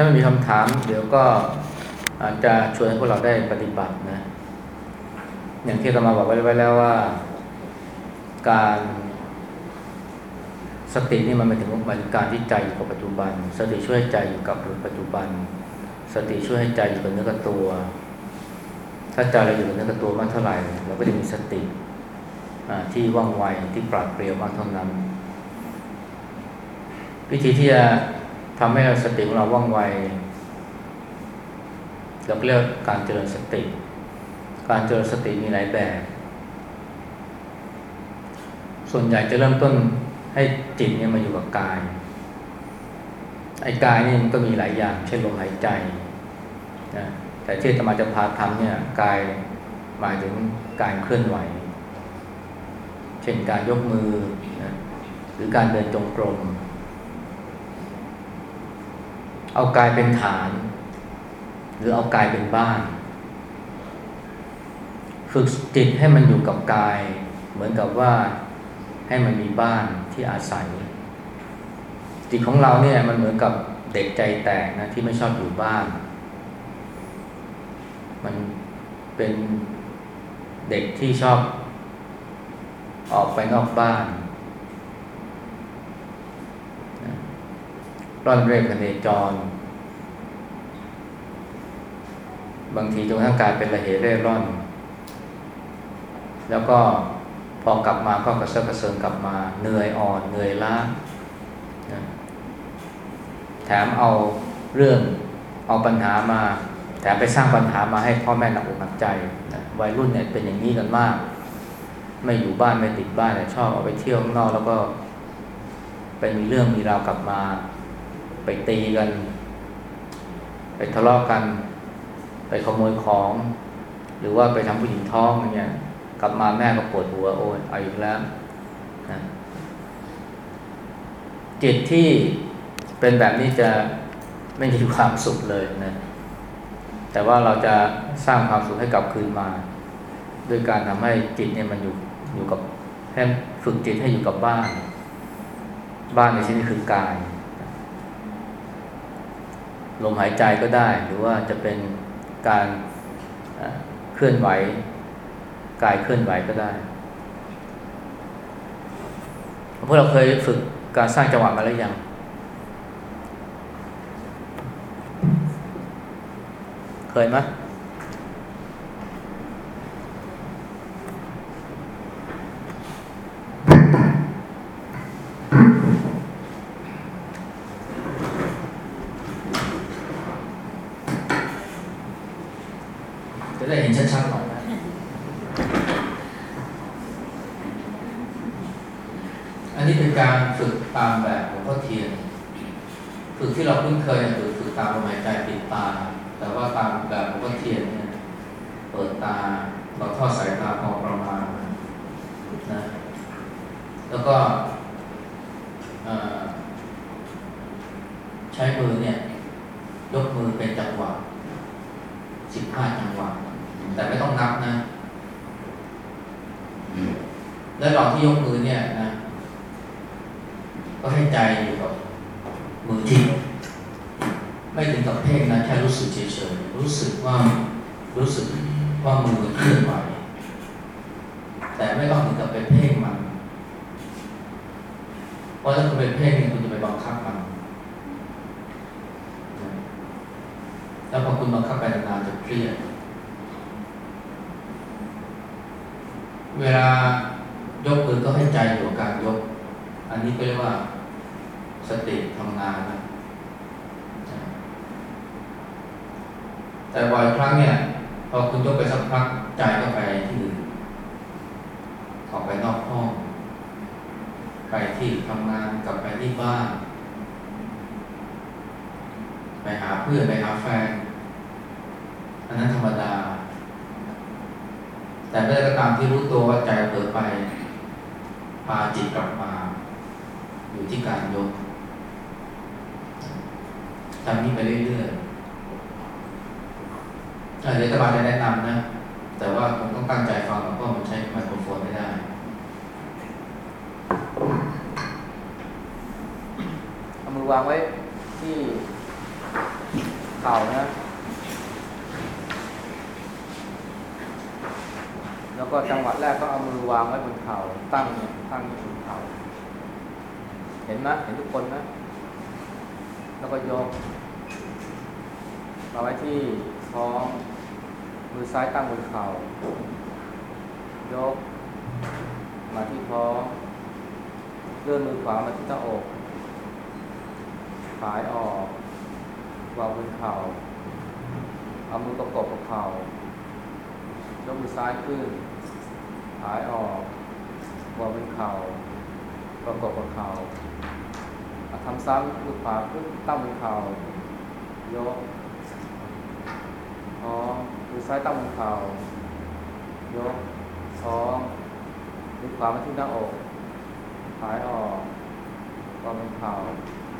ถ้าไม่มีคำถาม เดี๋ยวก็อาจจะชวนให้พวกเราได้ปฏิบัตินะ อย่างที่เรามาบอกไว้ไว้แล้วว่า การสตินี่มันหมายถึงมันการที่ใจอยู่กับปัจจุบัน สติช่วยใจอยู่กับปัจจุบัน สติช่วยให้ใจอยู่กับเนื้อกับตัว ถ้าใจเราอยู่กับเนื้อกับตัวมากเท่าไหร่เราก็จะมีสติที่ว่องไวที่ปราดเปรียวมากเท่านั้น วิธีที่จะ ทำให้สติของเราว่องไวเราเรียกการเจริญสติ การเจริญสติมีหลายแบบ ส่วนใหญ่จะเริ่มต้นให้จิตเนี่ยมาอยู่กับกาย ไอ้กายนี่มันก็มีหลายอย่าง เช่นลมหายใจนะแต่ที่ธรรมาจะพาทำเนี่ยกายหมายถึงการเคลื่อนไหว เช่นการยกมือนะหรือการเดินจงกรม เอากายเป็นฐาน หรือเอากายเป็นบ้าน ฝึกจิตให้มันอยู่กับกาย เหมือนกับว่าให้มันมีบ้านที่อาศัย จิตของเราเนี่ยมันเหมือนกับเด็กใจแตกนะที่ไม่ชอบอยู่บ้าน มันเป็นเด็กที่ชอบออกไปนอกบ้าน ร่อนเร่พเนจร บางทีจนทั้งกายเป็นระเหเร่ร่อน แล้วก็พอกลับมาก็กระเซาะกระเซิงกลับมาเหนื่อยอ่อนเหนื่อยล้าแถมเอาเรื่องเอาปัญหามา แถมไปสร้างปัญหามาให้พ่อแม่หนักอกหนักใจนะวัยรุ่นเนี่ยเป็นอย่างนี้กันมาก ไม่อยู่บ้านไม่ติดบ้านแต่ชอบเอาไปเที่ยวข้างนอกแล้วก็ไปมีเรื่องมีราวกลับมา ไปตีกัน ไปทะเลาะกัน ไปขโมยของ หรือว่าไปทำผู้หญิงท้องอย่างเงี้ยกลับมาแม่ก็ปวดหัวโอ้ยเอาอีกแล้วนะจิตที่เป็นแบบนี้จะไม่มีความสุขเลยนะ แต่ว่าเราจะสร้างความสุขให้กลับคืนมา ด้วยการทำให้จิตเนี่ยมันอยู่อยู่กับให้ฝึกจิตให้อยู่กับบ้าน บ้านในที่นี้คือกาย ลมหายใจก็ได้ หรือว่าจะเป็นการเคลื่อนไหวกายเคลื่อนไหวก็ได้พวกเราเคยฝึกการสร้างจังหวะมาแล้วยังเคยไหมจะได้เห็นชัดๆหน่อยนะ อันนี้เป็นการฝึกตามแบบหลวงพ่อเทียน ฝึกที่เราคุ้นเคยเนี่ยคือฝึกตามลมหายใจปิดตา แต่ว่าตามแบบหลวงพ่อเทียนเนี่ย เปิดตา เราทอดสายตาพอประมาณนะ แล้วก็ใช้มือเนี่ย ยกมือเป็นจังหวะ สิบห้าจังหวะแต่ไม่ต้องนับนะ แล้วเราที่ยกมือเนี่ยนะ ก็ให้ใจอยู่กับมือที่ไม่ถึงกับเพ่งนะ แค่รู้สึกเฉยๆรู้สึกว่ารู้สึกว่ามือเคลื่อนไหวแต่ไม่ต้องถึงกับไปเพ่งมัน เพราะถ้าคุณไปเพ่งเนี่ยคุณจะไปบังคับมัน แล้วพอคุณบังคับไปนานๆจะ เครียด เวลายกมือก็ให้ใจอยู่กับการยก อันนี้ก็เรียกว่าสติทำงานนะแต่บ่อยครั้งเนี่ยพอคุณยกไปสักพักใจก็ไปที่อื่นออกไปนอกห้อง ไปที่ทำงานกลับไปที่บ้าน ไปหาเพื่อนไปหาแฟน อันนั้นธรรมดา แต่เมื่อก็ตามที่รู้ตัวว่าใจเปิดไปพาจิตกลับมา อยู่ที่การยกทำนี้ไปเรื่อยๆเดี๋ยวตมาจะแนะนำนะ แต่ว่าผมต้องตั้งใจฟังเพราะมันใช้ไมโครโฟนไม่ได้ เอามือวางไว้ที่เข่านะ แล้วก็จังหวะแรกก็เอามือวางไว้บนเข่าตั้งเนี่ยตั้งบนเข่าเห็นไหมเห็นทุกคนไหมแล้วก็ยกเอาไว้ที่ท้อง มือซ้ายตั้งบนเข่ายก มาที่ท้องเลื่อนมือขวามาที่หน้าอกผายออกวางบนเข่าเอามือประกบกับเข่ายกมือซ้ายขึ้น หายออกวางเป็นเข่าประกบกับเข่าอะทำซ้ำมือขวาขึ้นตั้งบนเข่ายกท้องมือซ้ายตั้งบนเข่ายกท้องมือขวามาที่หน้าอกหายออกวางเป็นเข่า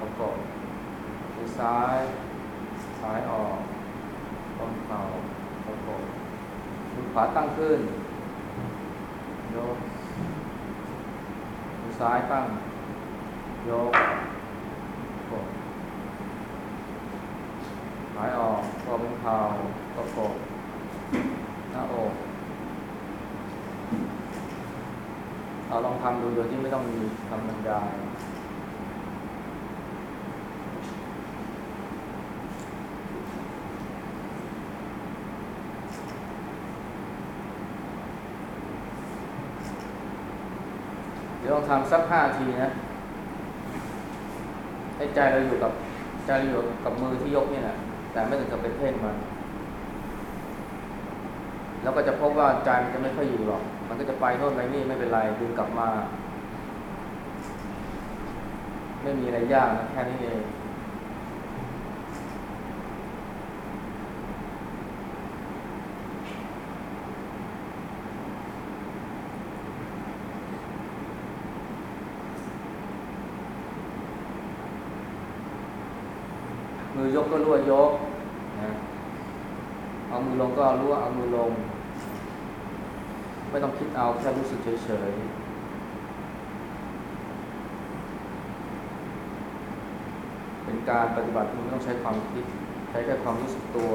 ประกบมือซ้ายหายออกวางเป็นเข่าประกบมือขวาตั้งขึ้น ยกมือซ้ายตั้ง ยกกดหายออกวางเป็นเข่าประกดหน้าอกเราลองทำดูโดยที่ไม่ต้องมีคำบรรยาย เดี๋ยวลอง ทำสักห้าทีนะให้ใจเราอยู่กับใจเราอยู่กับมือที่ยกเนี่ยนะแต่ไม่ถึงกับไปเพ่งมัน แล้วก็จะพบว่าใจมันจะไม่ค่อยอยู่หรอก มันก็จะไปโน่นไปนี่ไม่เป็นไรดึงกลับมา ไม่มีอะไรยากนะแค่นี้เอง กก็รู้ว่ายกนะเอามือลงก็รู้ว่าเอามือลง ไม่ต้องคิดเอาแค่รู้สึกเฉยๆเป็นการปฏิบัติที่ไม่ต้องใช้ความคิด ใช้แค่ความรู้สึกตัว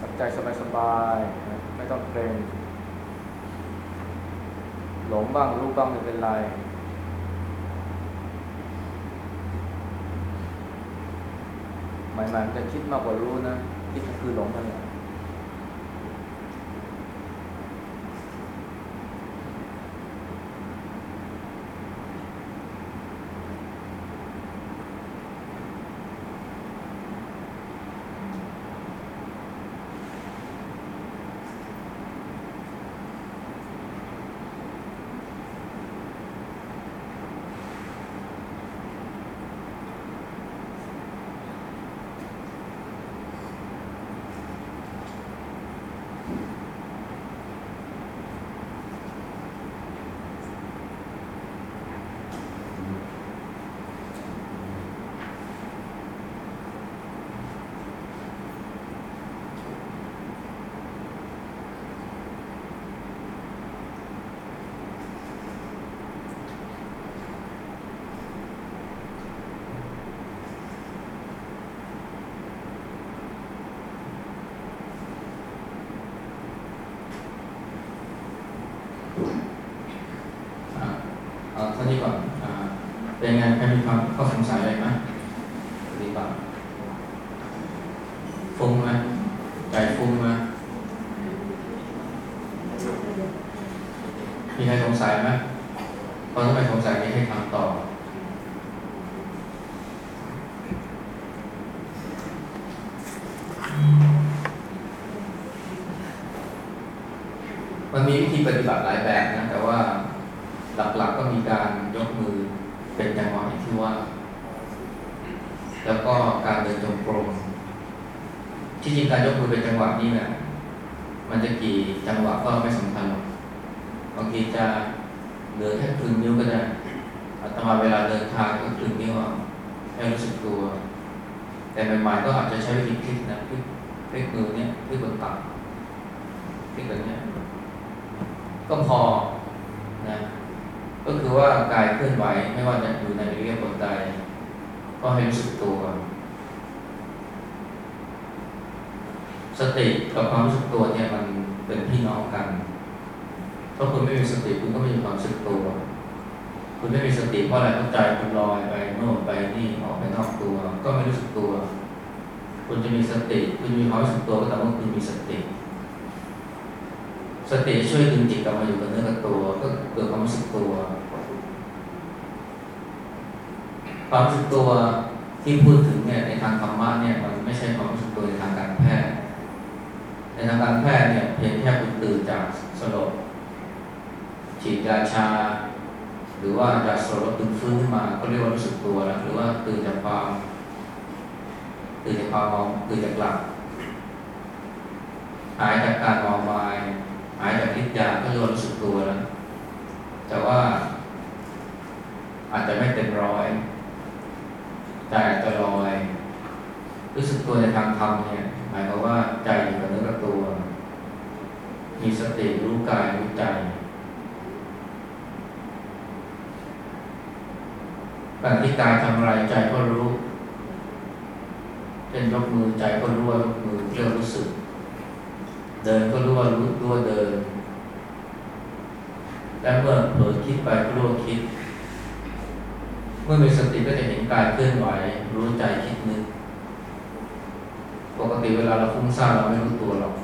จับใจสบายๆนะไม่ต้องเกรงหล ต้องไม่เป็นไร ใหม่ๆมันจะคิดมากกว่ารู้นะ คิดคือหลงนั่นแหละ อ่าเอาเท่านี้ก่อนอ่าเป็นไงใคร มีความข้อสงสัยอะไรไหมดีป่ะฟุ้งไหมใจฟุ้งไหมมีใครสงสัยไหมเพราะถ้าไม่สงสัยนี่ให้ทำต่อมันมีวิธีปฏิบัติหลายแบบนะ แต่ว่าหลักๆก็มีการยกมือเป็นจังหวะอย่างที่ว่า แล้วก็การเดินจงกรมที่จริงการยกมือเป็นจังหวะนี่แหละมันจะกี่จังหวะก็ไม่สำคัญหรอกบางทีจะเหลือแค่ครึ่งนิ้วก็ได้อาตมาเวลาเดินทางก็ครึ่งนิ้วเอาให้รู้สึกตัว แต่ใหม่ๆก็อาจจะใช้วิธีพลิกนะพลิกพลิกมือเนี่ยพลิกบนตักพลิกแบบเนี้ย ก็พอนะ ก็คือว่ากายเคลื่อน ไหว ไม่ว่าจะอยู่ในอิริยาบถใด ก็ให้รู้สึกตัว สติกับความรู้สึกตัวเนี่ยมันเป็นพี่น้องกัน ถ้าคุณไม่มีสติคุณก็ไม่มีความรู้สึกตัว คุณไม่มีสติเพราะอะไรเพราะใจคุณลอยไปโน่นไปนี่ออกไปนอกตัว ก็ไม่รู้สึกตัว คุณจะมีสติ คุณมีความรู้สึกตัวก็แต่ว่าคุณมีสติสติช่วยดึงจิตกลับมาอยู่กับเนื้อกับตัวก็เกิดความรู้สึกตัว ความรู้สึกตัวที่พูดถึงเนี่ยในทางธรรมะเนี่ยมันไม่ใช่ความรู้สึกตัวในทางการแพทย์ ในทางการแพทย์เนี่ยเพียงแค่คุณตื่นจากสลบฉีดยาชา หรือว่ายาสลบตื่นฟื้นขึ้นมา ก็เรียกว่ารู้สึกตัวแล้วหรือว่าตื่นจากความตื่นจากความมองตื่นจากหลับหายจากการมองมายหายจากฤทธิ์ยาก็เรียกว่ารู้สึกตัวแล้วแต่ว่าอาจจะไม่เต็มร้อย ใจจะลอย รู้สึกตัวในทางธรรมเนี่ย หมายความว่าใจอยู่กับเนื้อกับตัว มีสติรู้กายรู้ใจการที่กายทำอะไรใจก็รู้เช่นยกมือใจก็รู้ว่ายกมือเรียกว่ารู้สึก เดินก็รู้ว่ารู้รู้ว่าเดิน และเมื่อเผลอคิดไปก็รู้ว่าคิด เมื่อมีสติก็จะเห็นกายเคลื่อนไหว รู้ใจคิดนึกปกติเวลาเราฟุ้งซ่านเราไม่รู้ตัวหรอก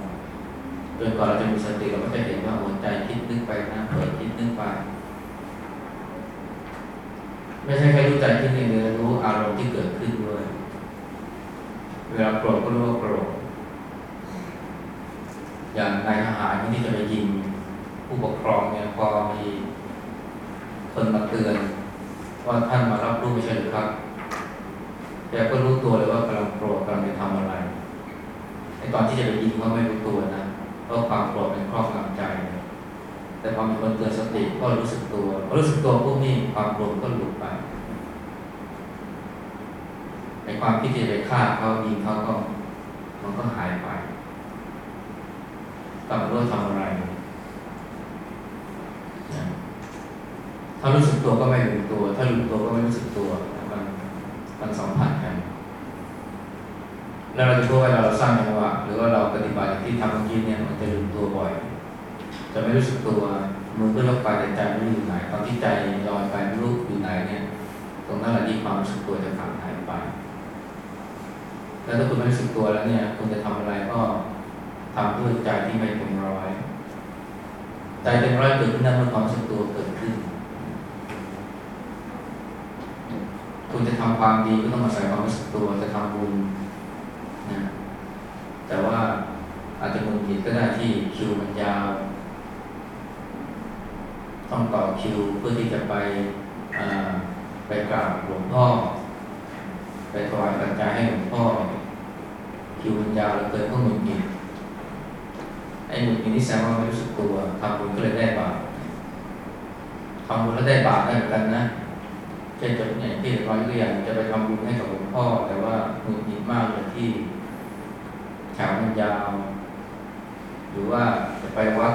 จนกว่าเราจะมีสติเราก็จะเห็นว่าหัวใจคิดนึกไปนะเผลอคิดนึกไปไม่ใช่แค่รู้ใจคิดนึกเลยรู้อารมณ์ที่เกิดขึ้นด้วยเวลาโกรธก็รู้ว่าโกรธอย่างนายทหารที่จะไปยิงผู้ปกครองเนี่ยพอมีคนมาเตือน ว่าท่านมารับรู้ไม่ใช่หรือครับแกก็รู้ตัวเลยว่ากำลังโกรธกำลังจะทำอะไรไอตอนที่จะไปยิงก็ไม่รู้ตัวนะเพราะความโกรธเป็นครอบงำใจ แต่พอมีคนเตือนสติก็รู้สึกตัวพอรู้สึกตัวพวกนี้ความโกรธก็หลุดไปไอความคิดที่จะไปฆ่าเขายิงเขาก็มันก็หายไปกลับมารู้ว่าทำอะไรนะ ถ้ารู้สึกตัวก็ไม่รู้ตัว ถ้ารู้ตัวก็ไม่รู้สึกตัว มันมันสัมพันกัน แล้วเราจะพูดว่าเราสร้างจังหวะหรือว่าเราปฏิบัติที่ทำเมื่อกี้เนี่ยมันจะลืมตัวบ่อย จะไม่รู้สึกตัวมือก็ยกไปแต่ใจไม่อยู่ไหนตอนที่ใจลอยไปไม่รู้อยู่ไหนเนี่ยตรงนั้นแหละที่ความรู้สึกตัวจะขาดหายไปแล้วถ้าคุณไม่รู้สึกตัวแล้วเนี่ยคุณจะทำอะไรก็ทำด้วยใจที่ไม่เต็มร้อยใจเต็มร้อยเกิดขึ้นได้เมื่อความรู้สึกตัวเกิดขึ้น คุณจะทำความดีก็ต้องอาศัยความรู้สึกตัวจะทำบุญนะแต่ว่าอาจจะมุนหิดก็ได้ที่คิวมันยาว ต้องต่อคิวเพื่อที่จะไปไปกราบหลวงพ่อ ไปถวายปัจจัยให้หลวงพ่อ คิวมันยาวเหลยเกินก็มุนหิดไอ้หมุนหิดนี่แสดงว่าไม่รู้สึกตัวทำบุญก็เลยได้บาปทำบุญแล้วได้บาปได้เหมือนกันนะ ช่นจะเนี่ยที่ร้อยตัวอย่างจะไปทำบุญให้กับหลวงพ่อ แต่ว่าหงุดหงิดมากเลยที่แถวมันยาว หรือว่าจะไปวัด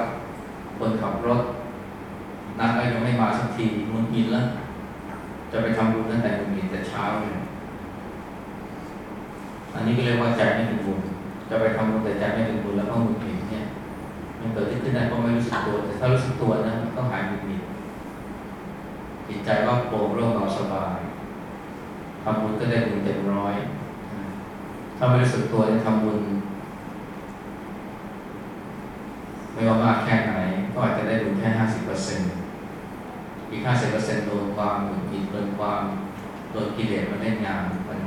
คนขับรถ นัดแล้วยังไม่มาสักทีหงุดหงิดแล้ว จะไปทำบุญตั้งแต่หงุดหงิดแต่เช้าเลยอันนี้ก็เรียกว่าใจไม่เป็นบุญ จะไปทำบุญแต่ใจไม่เป็นบุญแล้วก็หงุดหงิดเนี่ย มันเกิดขึ้นได้เพราะไม่รู้สึกตัวแต่ถ้ารู้สึกตัวนะมันต้องหายหงุดหงิด จิตใจว่าโปร่งโล่งเบาสบายทำบุญก็ได้บุญเต็มร้อยถ้าไม่รู้สึกตัวจะทำบุญไม่ว่ามากแค่ไหนก็อาจจะได้บุญแค่ห้าสิบเปอร์เซ็นต์อีกห้าสิบเปอร์เซ็นต์โดนความหงุดหงิดโดนความโดนกิเลสมันเล่นงานมัน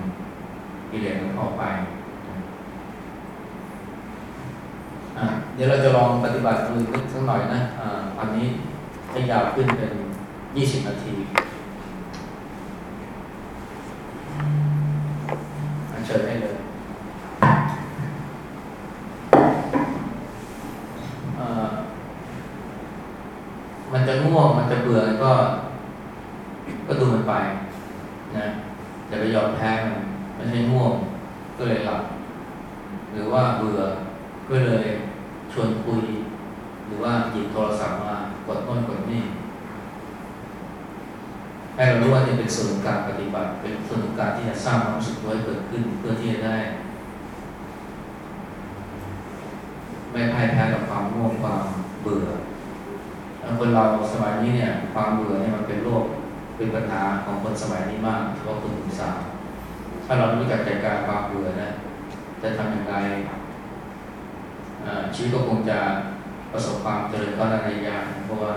กิเลสมันเข้าไปเดี๋ยวเราจะลองปฏิบัติดูนิดสักหน่อยนะอ่าอันนี้ให้ยาวขึ้นเป็น ยี่สิบนาทีอันเชิญได้เลยเอ่อมันจะง่วง มันจะเบื่อก็ ก็ดูมันไป นะอย่าไปยอมแพ้มันไม่ใช่ง่วง ก็เลยหลับ หรือว่าเบื่อ ก็เลยชวนคุย หรือว่าหยิบโทรศัพท์มากดโน่นกดนี่ ให้เรารู้ว่านี่เป็นส่วนของการปฏิบัติ เป็นส่วนของการที่จะสร้างความรู้สึกตัวให้เกิดขึ้น เพื่อที่จะได้ ไม่พ่ายแพ้กับความง่วงความเบื่อแล้วคนเราสมัยนี้เนี่ย ความเบื่อเนี่ยมันเป็นโรค เป็นปัญหาของ คนสมัยนี้มากเฉพาะคนหนุ่มสาวถ้าเราไม่รู้จักจัดการความเบื่อนะ จะทำอย่างไรชีวิตก็คงจะประสบความเจริญก้าวหน้าในยานเพราะว่า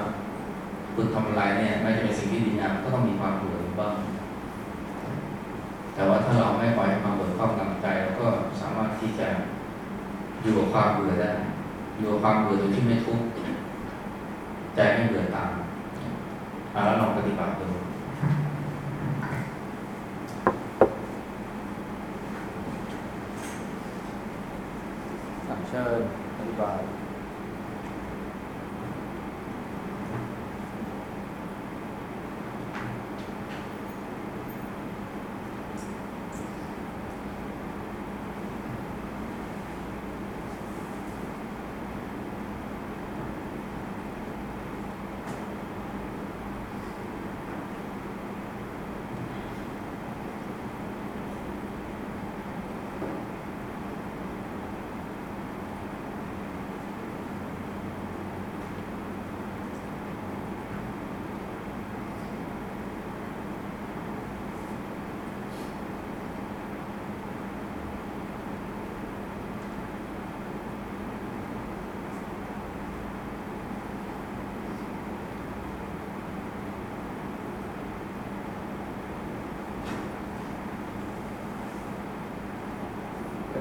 ฝึกทำอะไรเนี่ยไม่จะเป็นสิ่งที่ดีงามก็ต้องมีความเบื่อบ้าง แต่ว่าถ้าเราไม่ปล่อยให้ความเบื่อครอบงำใจเราก็สามารถที่จะอยู่กับความเบื่อได้อยู่กับความเบื่อโดยที่ไม่ทุกข์ใจไม่เบื่อตามอ่าแล้วลองปฏิบัติดู อะเชิญอธิบาย เว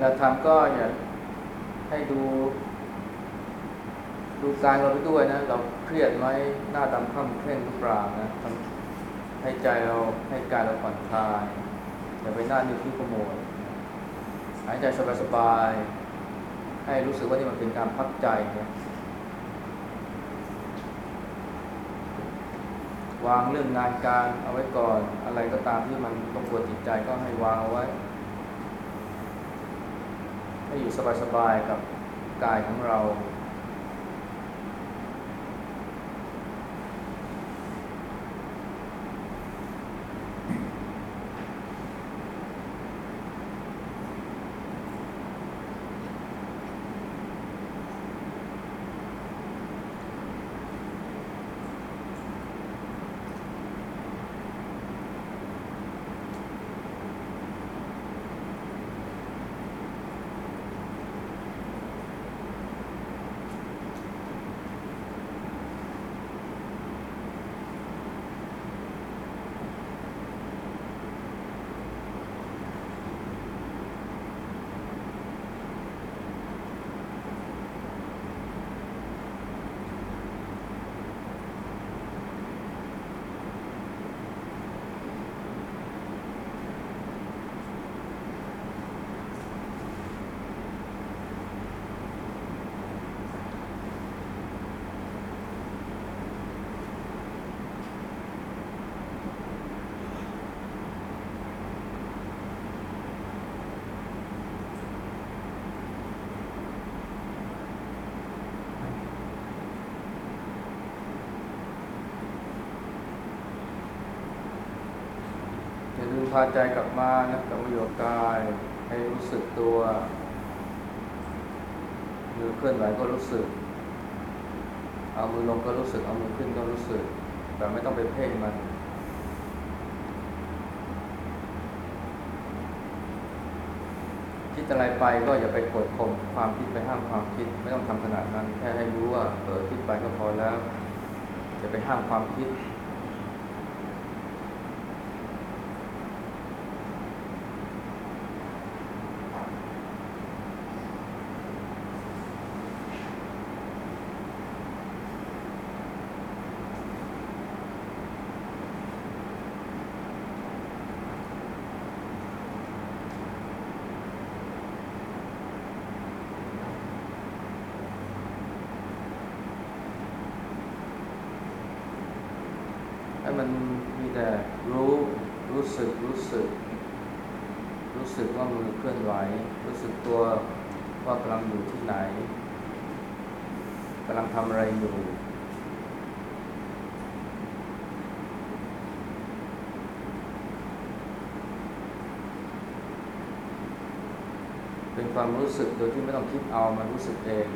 ลาทำก็อย่าให้ดู ดูกายเราไปด้วยนะ เราเครียดไหมหน้าดำคล้ำเคร่งหรือเปล่านะทำให้ใจเราให้กายเราผ่อนคลาย อย่าไปหน้านิ้วที่ขโมยหายใจสบายๆให้รู้สึกว่านี่มันเป็นการพักใจนะวางเรื่องงานการเอาไว้ก่อน อะไรก็ตามที่มันต้องกวนจิตใจก็ให้วางเอาไว้ ให้อยู่สบายๆกับกายของเรา พาใจกลับมานะกลับมาอยู่กับกาย ให้รู้สึกตัวมือเคลื่อนไหวก็รู้สึก เอามือลงก็รู้สึก เอามือขึ้นก็รู้สึก แต่ไม่ต้องไปเพ่งมัน คิดอะไรไปก็อย่าไปกดข่มความคิดไปห้ามความคิด ไม่ต้องทำขนาดนั้น แค่ให้รู้ว่าเออคิดไปก็พอแล้วอย่าไปห้ามความคิด ให้มันมีแต่รู้รู้สึกรู้สึก รู้สึกว่ามือเคลื่อนไหว รู้สึกตัวว่ากำลังอยู่ที่ไหนกำลังทำอะไรอยู่ เป็น ความรู้สึกโดยที่ไม่ต้องคิดเอามันรู้สึกเอง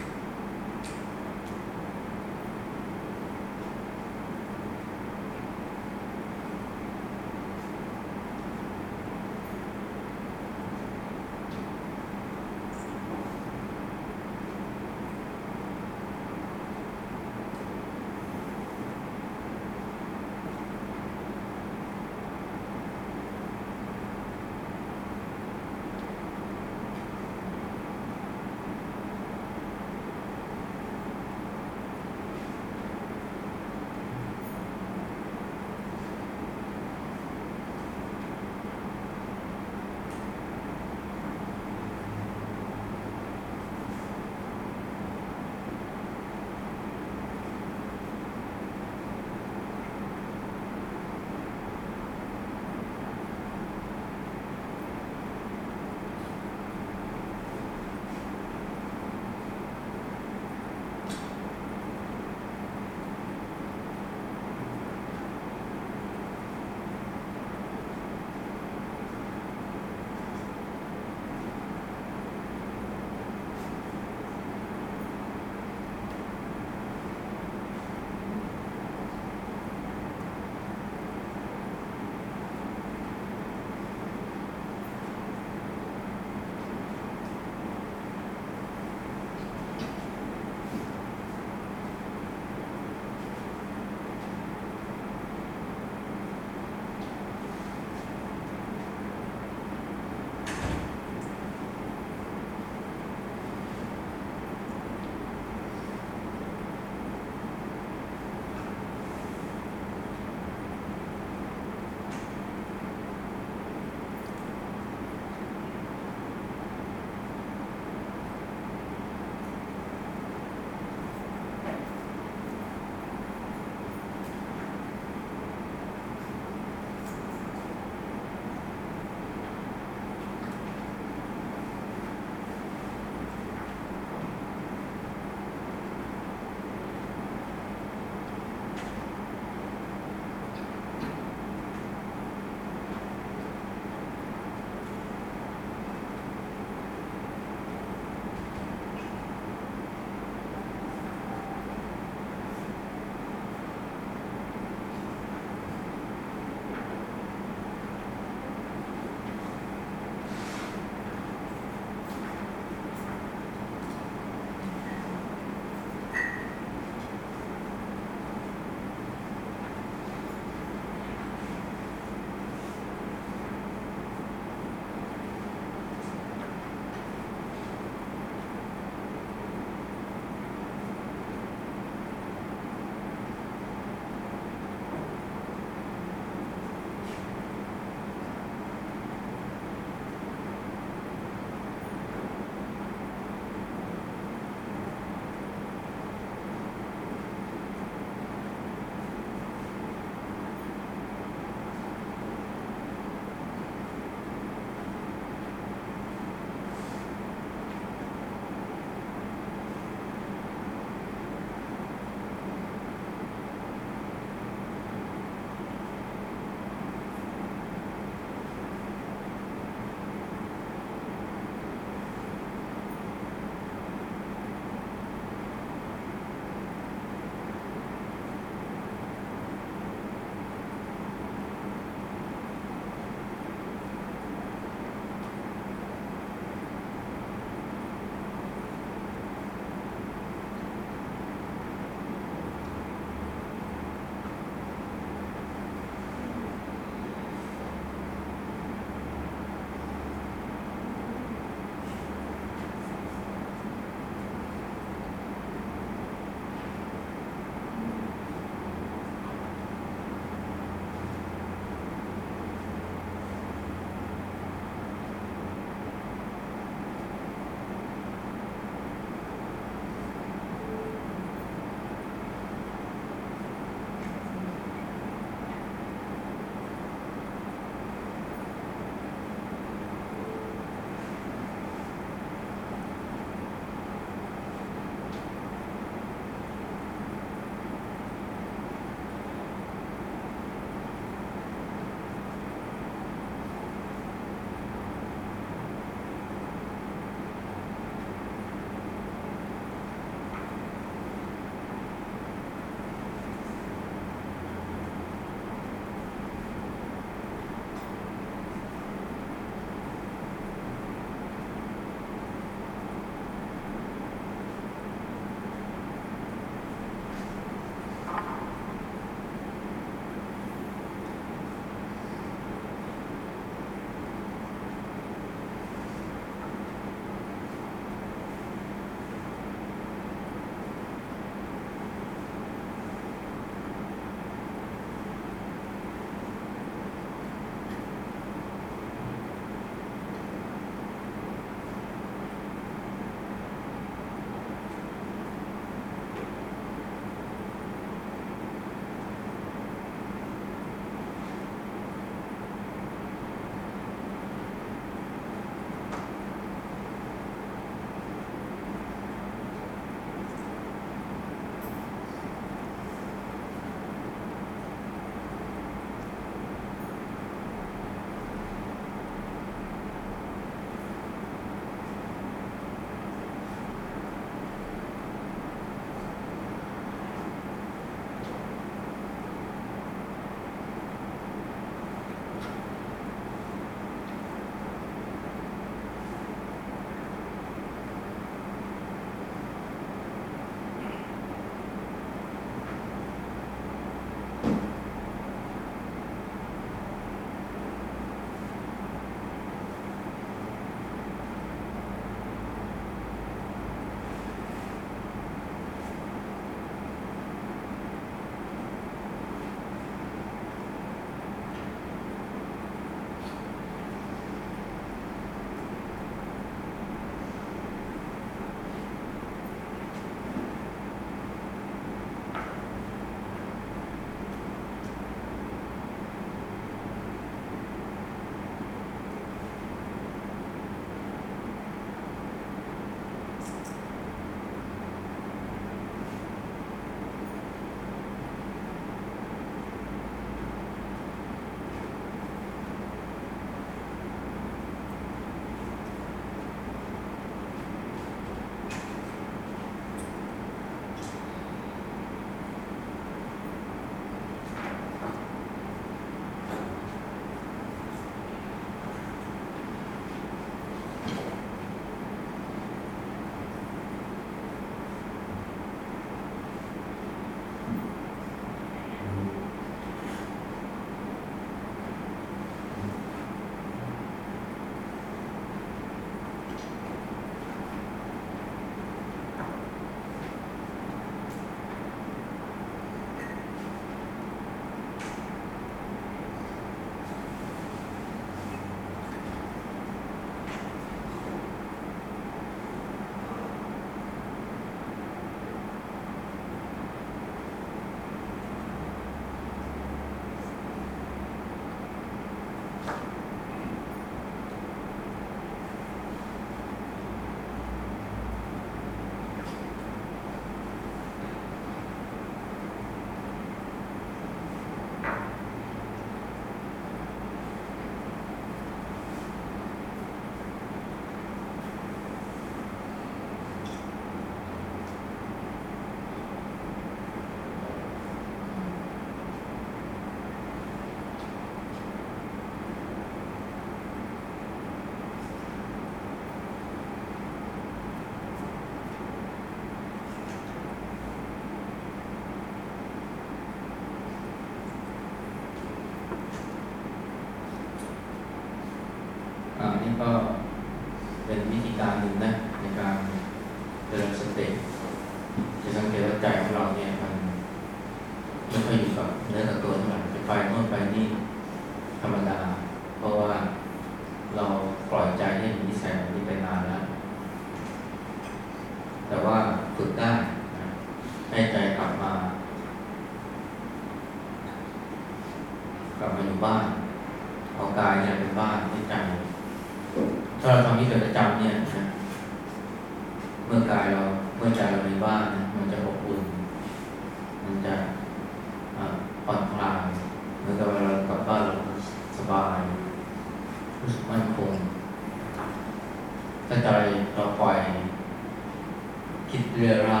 คิดเรือร่า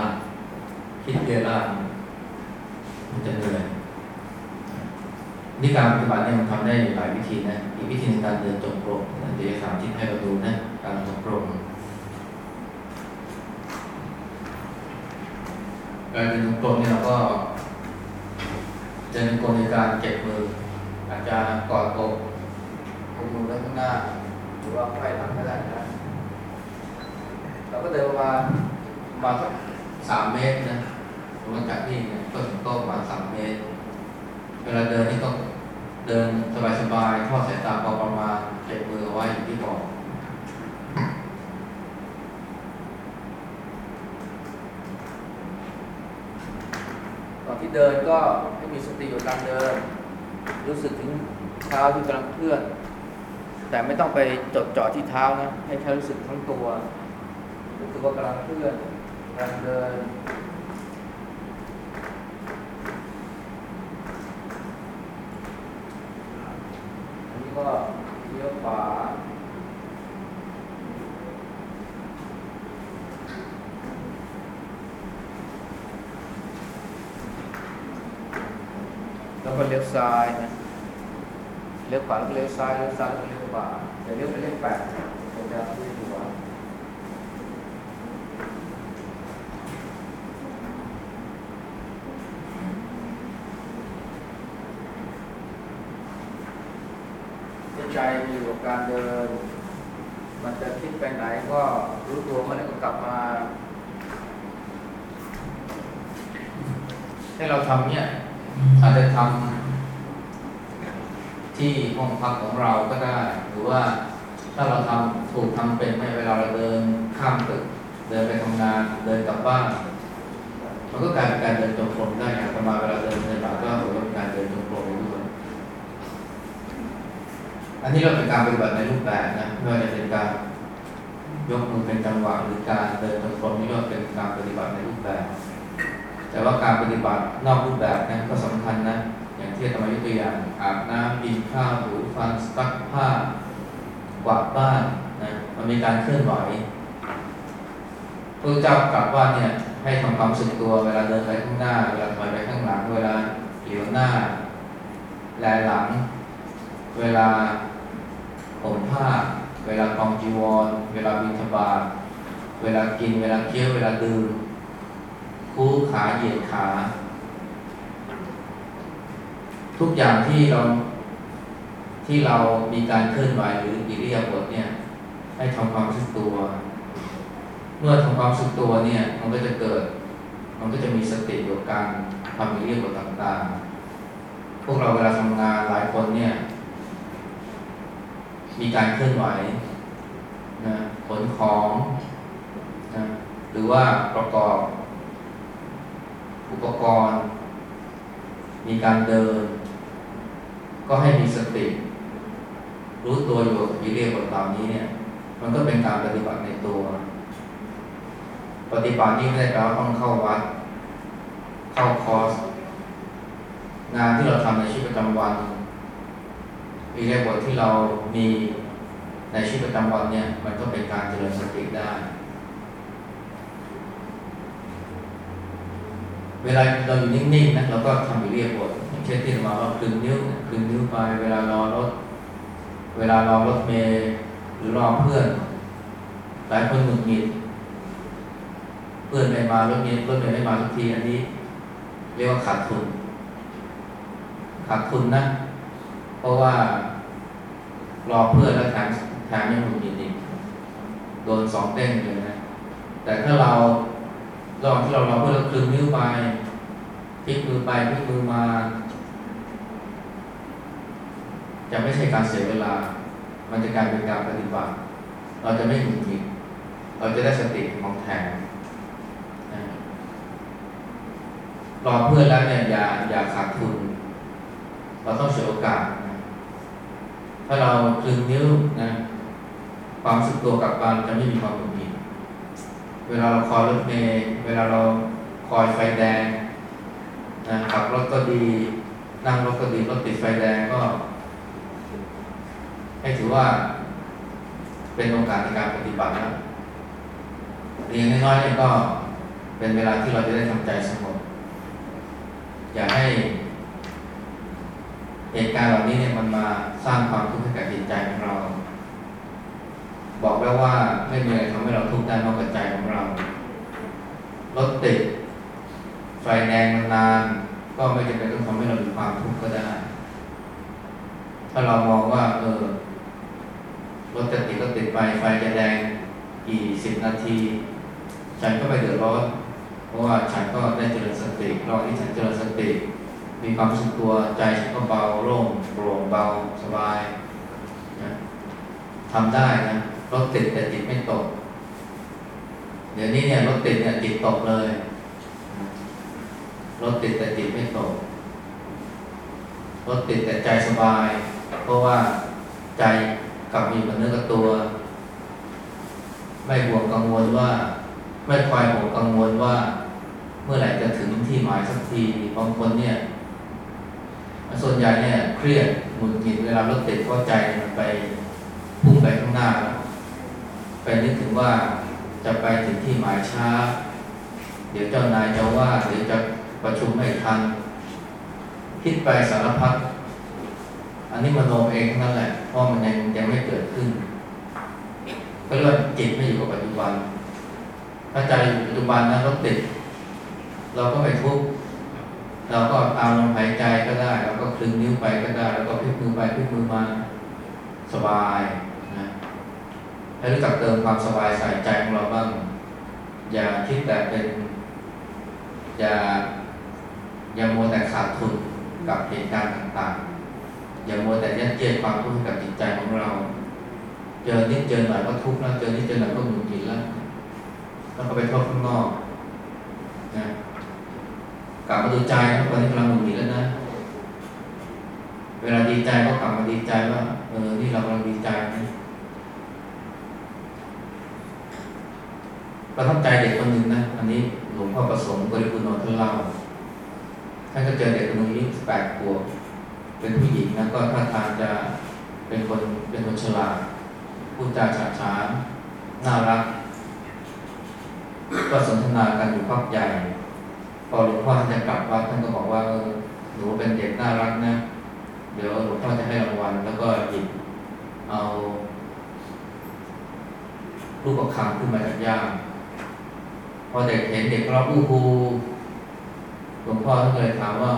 คิดเรือร่างมันจะเหนื่อยนี่การปฏิบัติเนี่ยมันทำได้หลายวิธีนะ อีกวิธีในการเดินจงกรมนะเดี๋ยวจะสาธิตให้เราดูนะ การจงกรมการเดินจงกรมเนี่ยเราก็เดินจงกรมในการเก็บมือ อาจจะกอดอกเอามือไว้ข้างหน้า หรือว่าไขว้หลังก็ได้นะ เราก็เดินประมาณ ประมาณสักสามเมตรนะสมมติจากนี่เนี่ยก็ถึงโต๊ะประมาณสามเมตร เวลาเดินนี่ก็เดินสบายๆทอดสายตาพอประมาณเก็บมือไว้อย่างที่บอกตอนที่เดินก็ให้มีสติอยู่การเดิน รู้สึกถึงเท้าที่กำลังเคลื่อน แต่ไม่ต้องไปจดจ่อที่เท้านะให้แค่รู้สึกทั้งตัว รู้สึกว่ากำลังเคลื่อน กำลังเดินอันนี้ก็เลี้ยวขวาแล้วก็เลี้ยวซ้ายนะเลี้ยวขวาแล้วก็เลี้ยวซ้ายเลี้ยวซ้ายแล้วก็เลี้ยวขวาอย่เลี้ยวไปเลี้ยวแปดผมจะไม่ดูว่าใจมีอยู่ การเดิน มันจะคิดไปไหนก็รู้ตัวเมื่อไหร่ก็กลับมา ให้เราทำเนี่ย อาจจะทำที่ห้องพักของเราก็ได้ หรือว่าถ้าเราทำถูกทำเป็นในเวลาเราเดินข้ามตึก เดินไปทำงานเดินกลับบ้านมันก็กลายเป็นการเดินจงกรมได้อย่างประมาณเวลาเดินในบาทก็ถือว่าเป็นการเดินจงกรมไปด้วย อันนี้เราเป็นการปฏิบัติในรูปแบบนะไม่ว่าจะเป็นการยกมือเป็นจังหวะหรือการเดินจงกรมนี่ก็เป็นการปฏิบัติในรูปแบบ แต่ว่าการปฏิบัตินอกรูปแบบนั้นก็สำคัญนะอย่างที่ธรรมยุตัวอย่างอาบน้ำกินข้าวถูฟันซักผ้ากวาดบ้านนะมันมีการเคลื่อนไหวพระเจ้ากลับว่าเนี่ยให้ทำความสึกตัวเวลาเดินไปข้างหน้าเวลาถอยไปข้างหลังเวลาเหลียวหน้าแลหลัง เวลา ผมผ้า เวลากองจีวร เวลาบิณฑบาตเวลากิน เวลาเคี้ยว เวลาดื่มคู่ขาเหยียดขา ทุกอย่างที่เราที่เรามีการเคลื่อนไหวหรืออิริยาบถเนี่ย ให้ทำความรู้สึกตัว เมื่อทำความรู้สึกตัวเนี่ย มันก็จะเกิด มันก็จะมีสติอยู่กับการทำอิริยาบถต่างๆ พวกเราเวลาทำงานหลายคนเนี่ย มีการเคลื่อนไหวนะขนของนะหรือว่าประกอบ อุปกรณ์ มีการเดิน ก็ให้มีสติ รู้ตัวอยู่กับอิเลียบทเหล่านี้เนี่ย มันก็เป็นการปฏิบัติในตัว ปฏิบัตินี้ไม่ได้แปลว่าต้องเข้าวัด เข้าคอร์ส งานที่เราทำในชีวิตประจำวัน อิเลียบทที่เรามีในชีวิตประจำวันเนี่ยมันก็เป็นการเจริญสติได้ เวลาเราอยู่นิ่งๆนะเราก็ทำอยู่เรียบทอย่างเช่นที่เรามาว่าคลึงนิ้วคลึงนิ้วไป เวลารอรถ เวลารอรถเมล์หรือรอเพื่อนหลายคนหงุดหงิดเพื่อนไม่มารถเมล์รถเมล์ไม่มาทุกทีอันนี้ เรียกว่าขาดทุนขาดทุนนะ เพราะว่ารอเพื่อนแล้วแถมแถมยังหงุดหงิดอีกโดนสองเต้งเลยนะ แต่ถ้าเราระหว่างที่เราราเพื่อเราคลึงนิ้วไปพลิกมือไปพลิกมือมา จะไม่ใช่การเสียเวลา มันจะกลายเป็นการปฏิบัติ เราจะไม่หงุดหงิดเราจะได้สติของแถมนรอเพื่อนแล้วเนี่ยอย่าอย่าขาดทุน เราต้องเสียโอกาส ถ้าเราคลึงนิ้วนะความสึกตัวกลับมาจะไม่มีความหงุดหงิดเวลาเราคอยรถเมล์เวลาเราคอยไฟแดงนะขับรถก็ดี นั่งรถก็ดีรถติดไฟแดงก็ ให้ถือว่า เป็นโอกาสในการปฏิบัติแล้วเรียนน้อยๆนี่ยก็เป็นเวลาที่เราจะได้ทำใจสงบอย่าให้ เหตุการณ์เหล่านี้เนี่ยมันมาสร้างความทุกข์ให้กับจิตใจของเรา บอกแล้วว่าไม่มีอะไรทำให้เราทุกข์ได้นอกจากใจของเรารถติดไฟแดงนานๆก็ไม่จำเป็นต้องทำให้เรามีความทุกข์ก็ได้ ถ้าเรามองว่า เออรถจะติดก็ติดไปไฟจะแดงกี่สิบนาที ฉันก็ไม่เดือดร้อนเพราะว่าฉันก็ได้เจริญสติรอบที่ฉันเจริญสติ มีความรู้สึกตัวใจฉันก็เบาโล่งโปร่งเบาสบายนะทำได้นะรถติดแต่จิตไม่ตก เดี๋ยวนี้เนี่ยรถติดเนี่ยจิตตกเลยรถติดแต่จิตไม่ตกรถติดแต่ใจสบาย เพราะว่าใจกลับมีมันเนื้อกับตัว ไม่ห่วงกังวลว่า ไม่คอยห่วงกังวลว่า เมื่อไหร่จะถึงที่หมายสักทีบางคนเนี่ย ส่วนใหญ่เนี่ยเครียดหงุดหงิดเวลารถติดเพราะใจมันไปพุ่งไปข้างหน้าแล้วไปนึกถึงว่าจะไปถึงที่หมายช้า เดี๋ยวเจ้านายจะว่าเดี๋ยวจะประชุมไม่ทัน คิดไปสารพัดอันนี้มโนเองทั้งนั้นแหละเพราะมันยังยังไม่เกิดขึ้นก็เรียกว่าจิตไม่อยู่กับปัจจุบัน ถ้าใจอยู่ปัจจุบันนะรถติด เราก็ไม่ทุกข์ เราก็ตามลมหายใจก็ได้เราก็คลึงนิ้วไปก็ได้ แล้วก็พลิกมือไปพลิกมือมาสบายนะให้รู้จักเติมความสบายใส่ใจของเราบ้าง อย่าคิดแต่เป็น อย่าอย่ามัวแต่ขาดทุนกับเหตุการณ์ต่างๆ อย่ามัวแต่ยัดเยียดความทุกข์กับจิตใจของเรา เจอนิดเจอหน่อยก็ทุกข์แล้ว เจอนิดเจอหน่อยก็หงุดหงิดแล้วแล้วก็ไปโทษข้างนอกนะ กลับมาดูใจนะตอนนี้กำลังหงุดหงิดแล้วนะ เวลาดีใจก็กลับมาดีใจว่าเออนี่เรากำลังดีใจนะประทับใจเด็กคนหนึ่งนะ อันนี้หลวงพ่อประสงค์บริบูรณ์นนท์ท่านเล่าท่านก็เจอเด็กคนนึงอายุแปดขวบเป็นผู้หญิงนะก็ท่าทางจะเป็นคนเป็นคนฉลาดพูดจาฉาฉานน่ารัก ก็สนทนากันอยู่พักใหญ่ พอหลวงพ่อท่านจะกลับวัดท่านก็บอกว่าหนูเป็นเด็กน่ารักนะ เดี๋ยวหลวงพ่อจะให้รางวัลแล้วก็หยิบเอาลูกประคำขึ้นมาจากย่ามพอเด็กเห็นเด็กร้องอู้ฮูหลวงพ่อท่านก็เลยถามว่า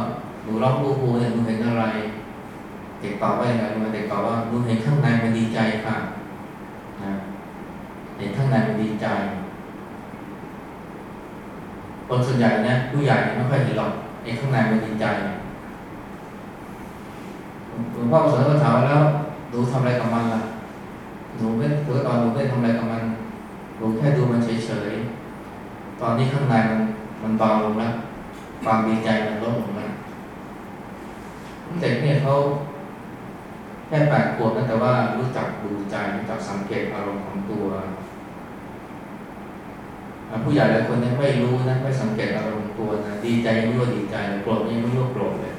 หนูร้องอู้ฮูเนี่ยหนูเห็นอะไร เด็กตอบว่าอย่างไรเด็กตอบว่าหนูเห็นข้างในมันดีใจค่ะนะเห็นข้างในมันดีใจ คนส่วนใหญ่เนี่ยผู้ใหญ่เนี่ยไม่ค่อยเห็นหรอกไอ้ข้างในมันดีใจหลวงพ่อสอนก็ถามว่าแล้วหนูทำอะไรกับมันล่ะหนูไม่หรือตอนหนูไม่ทำอะไรกับมันหนูแค่ดูมันเฉยๆตอนนี้ข้างในมันมันเบาลงแล้วความดีใจมันลดลงแล้วเด็กเนี่ยเขาแค่แปดขวบนะแต่ว่ารู้จักดูใจรู้จักสังเกตอารมณ์ของตัว ผู้ใหญ่หลายคนเนี่ยไม่รู้นะไม่สังเกตอารมณ์ตัวนะดีใจไม่รู้ว่าดีใจโกรธไม่รู้ว่าโกรธเลย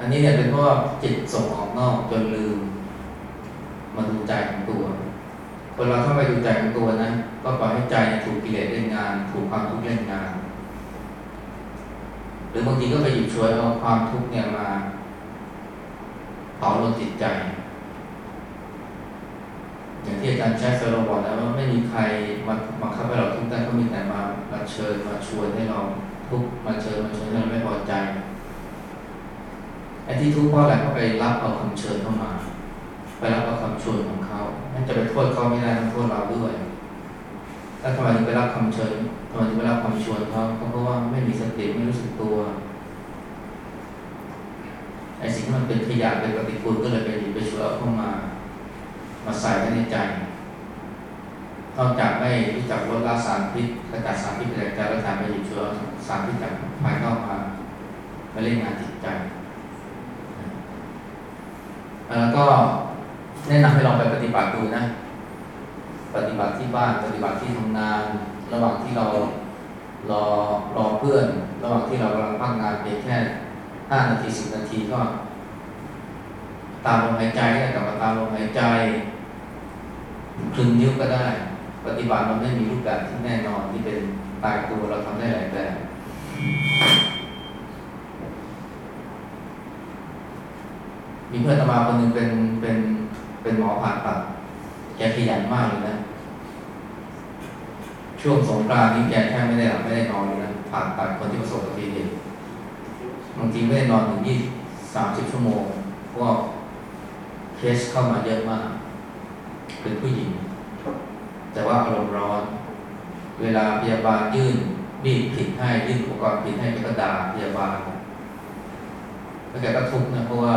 อันนี้เนี่ยเป็นเพราะจิตส่งออกนอกจนลืม มาดูใจของตัว คนเราถ้าไปดูใจของตัวนะก็ปล่อยให้ใจถูกกิเลสเล่นงาน ถูกความทุกข์เล่นงาน หรือบางทีก็ไปหยิบฉวยเอาความทุกข์เนี่ยมา เผาลนจิตใจ อย่างที่อาจารย์แชสเซอร์บอกนะว่าไม่มีใครมามาคับให้เราทุกข์ได้ก็มีแต่มามาเชิญมาชวนให้เราทุกข์มาเชิญมาเชิญเราไม่พอใจไอ้ที่ทุกข์เพราะอะไรเพราะไปรับเอาคำเชิญเข้ามา ไปรับเอาคำชวนของเขานั่นจะไปโทษเขาไม่ได้ต้องโทษเราด้วยแล้วทำไมถึงไปรับคำเชิญทำไมถึงไปรับคำชวนเขาเพราะว่าไม่มีสติไม่รู้สึกตัว ไอ้สิ่งที่มันเป็นขยะเป็นปฏิกูลก็เลยไปหยิบไปช่วยเอาเข้ามา มาใส่ไว้ในใจนอกจากไม่รู้จักลดละสารพิษกระจัดสารพิษจากใจแล้วแถมไปหยิบเชื้อสารพิษจากภายนอกมามาเล่นงานจิตใจ แล้วก็แนะนำให้ลองไปปฏิบัติดูนะ ปฏิบัติที่บ้านปฏิบัติที่ทำงาน ระหว่างที่เรารอรอเพื่อน ระหว่างที่เรากำลังพักงานเพียงแค่ ห้านาทีสิบนาทีก็ ตามลมหายใจก็กลับมาตามลมหายใจคลึงนิ้วก็ได้ ปฏิบัติมันไม่มีรูปแบบที่แน่นอนที่เป็นตายตัวเราทำได้หลายแบบมีเพื่อนตมาคนหนึ่งเป็นเป็นเป็นหมอผ่าตัดแกขยันมากเลยนะ ช่วงสงกรานต์นี้แกแทบไม่ได้หลับไม่ได้นอนเลยนะผ่าตัดคนที่ประสบอุบัติเหตุ บางทีไม่ได้นอนถึงยี่สามสิบชั่วโมงเพราะเคสเข้ามาเยอะมาก เป็นผู้หญิง แต่ว่าอารมณ์ร้อน เวลาพยาบาลยื่นมีดผิดให้ยื่นอุปกรณ์ผิดให้แกก็ด่าพยาบาลแล้วแกก็ทุกข์นะเพราะว่า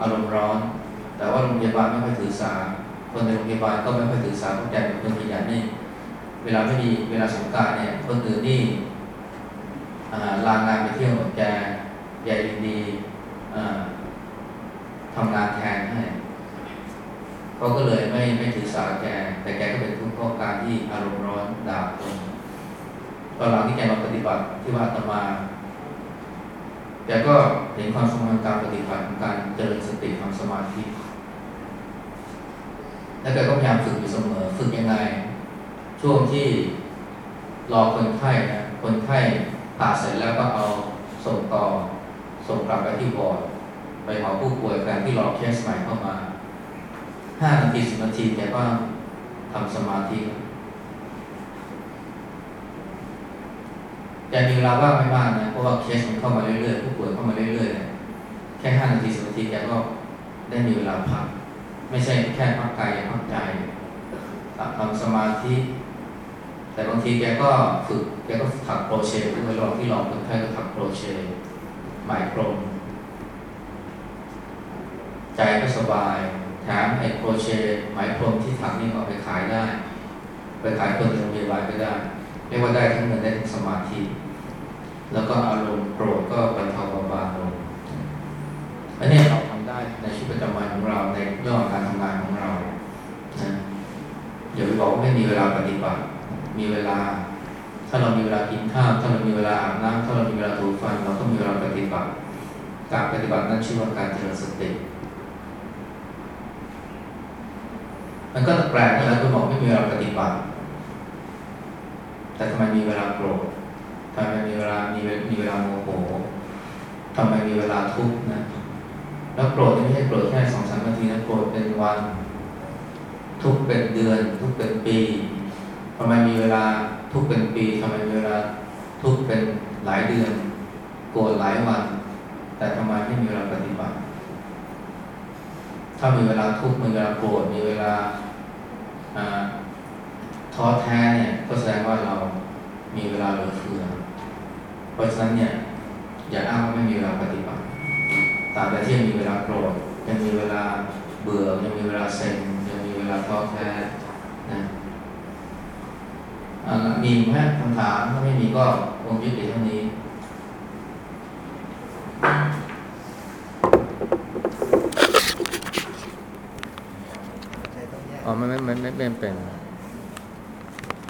อารมณ์ร้อน แต่ว่าโรงพยาบาลไม่ค่อยถือสา คนในโรงพยาบาลก็ไม่ค่อยถือสาเพราะแกเป็นคนขยันนี่ เวลาไม่มีเวลาสงการเนี่ยคนอื่นนี่ ลางานไปเที่ยวกับแกแกยินดีทำงานแทนให้เขาก็เลยไม่ไม่ถือสาแก แต่แกก็เป็นทุกข์เพราะการที่อารมณ์ร้อนด่าคนตอนหลังที่แกมาปฏิบัติที่วัดตมาแกก็เห็นความสำคัญการปฏิบัติของการเจริญสติทำสมาธิแล้วแกก็พยายามฝึกอยู่เสมอ ฝึกยังไง ช่วงที่รอคนไข้นะคนไข้ ผ่าเสร็จแล้วก็เอาส่งต่อส่งกลับไปที่บอร์ดไปหอผู้ป่วยแฟนที่รอเคสใหม่เข้ามาห้านาทีสิบนาทีแกก็ทำสมาธิแกมีเวลาว่างไม่มากนะ เพราะว่าเคสมันเข้ามาเรื่อยๆผู้ป่วยเข้ามาเรื่อยๆแค่ห้านาทีสิบนาทีแกก็ได้มีเวลาพัก ไม่ใช่แค่พักกายพักใจทำสมาธิ แต่บางทีแกก็ฝึก แกก็ถักโครเชต์ด้วยระหว่างที่รอคนไข้ก็ถักโครเชต์ไหมพรมใจก็สบายแถมไอ้โครเชต์ไหมพรมที่ถักนี่ก็เอาไปขายได้ ไปขายคนในโรงพยาบาลก็ได้เรียกว่าได้ทั้งเงินได้ทั้งสมาธิ แล้วก็อารมณ์โกรธก็บรรเทาเบาบางลงอันนี้เราทำได้ในชีวิตประจำวันของเราในเรื่องการทำงานของเรานะอย่าไปบอกว่าไม่มีเวลาปฏิบัติมีเวลา ถ้าเรามีเวลากินข้าวถ้าเรามีเวลาอาบน้ำถ้าเรามีเวลาถูฟันเราก็มีเวลาปฏิบัติ การปฏิบัตินั้นชื่อว่าการเจริญสติมันก็แปลกนะคุณบอกไม่มีเวลาปฏิบัติ แต่ทำไมมีเวลาโกรธทำไมมีเวลามีมีเวลาโมโหทำไมมีเวลาทุกข์นะ แล้วโกรธไม่ใช่โกรธแค่สองสามนาทีนะโกรธเป็นวัน ทุกเป็นเดือน ทุกเป็นปีทำไมมีเวลา ทุกเป็นปีทำไมเวลาทุกเป็นหลายเดือนโกรธหลายวัน แต่ทำไมไม่มีเวลาปฏิบัติ ถ้ามีเวลาทุกมีเวลาโกรธมีเวลาท้อแท้เนี่ยก็แสดงว่าเรามีเวลาเหลือเฟือเพราะฉะนั้นเนี่ยอย่าอ้างว่าไม่มีเวลาปฏิบัติตราบใดที่ยังมีเวลาโกรธยังมีเวลาเบื่อยังมีเวลาเซ็งยังมีเวลาท้อแท้ มีไหมคำถามถ้าไม่มีก็คงยุติเท่านี้อ๋อไม่ไม่ไม่ไม่ไม่เป็น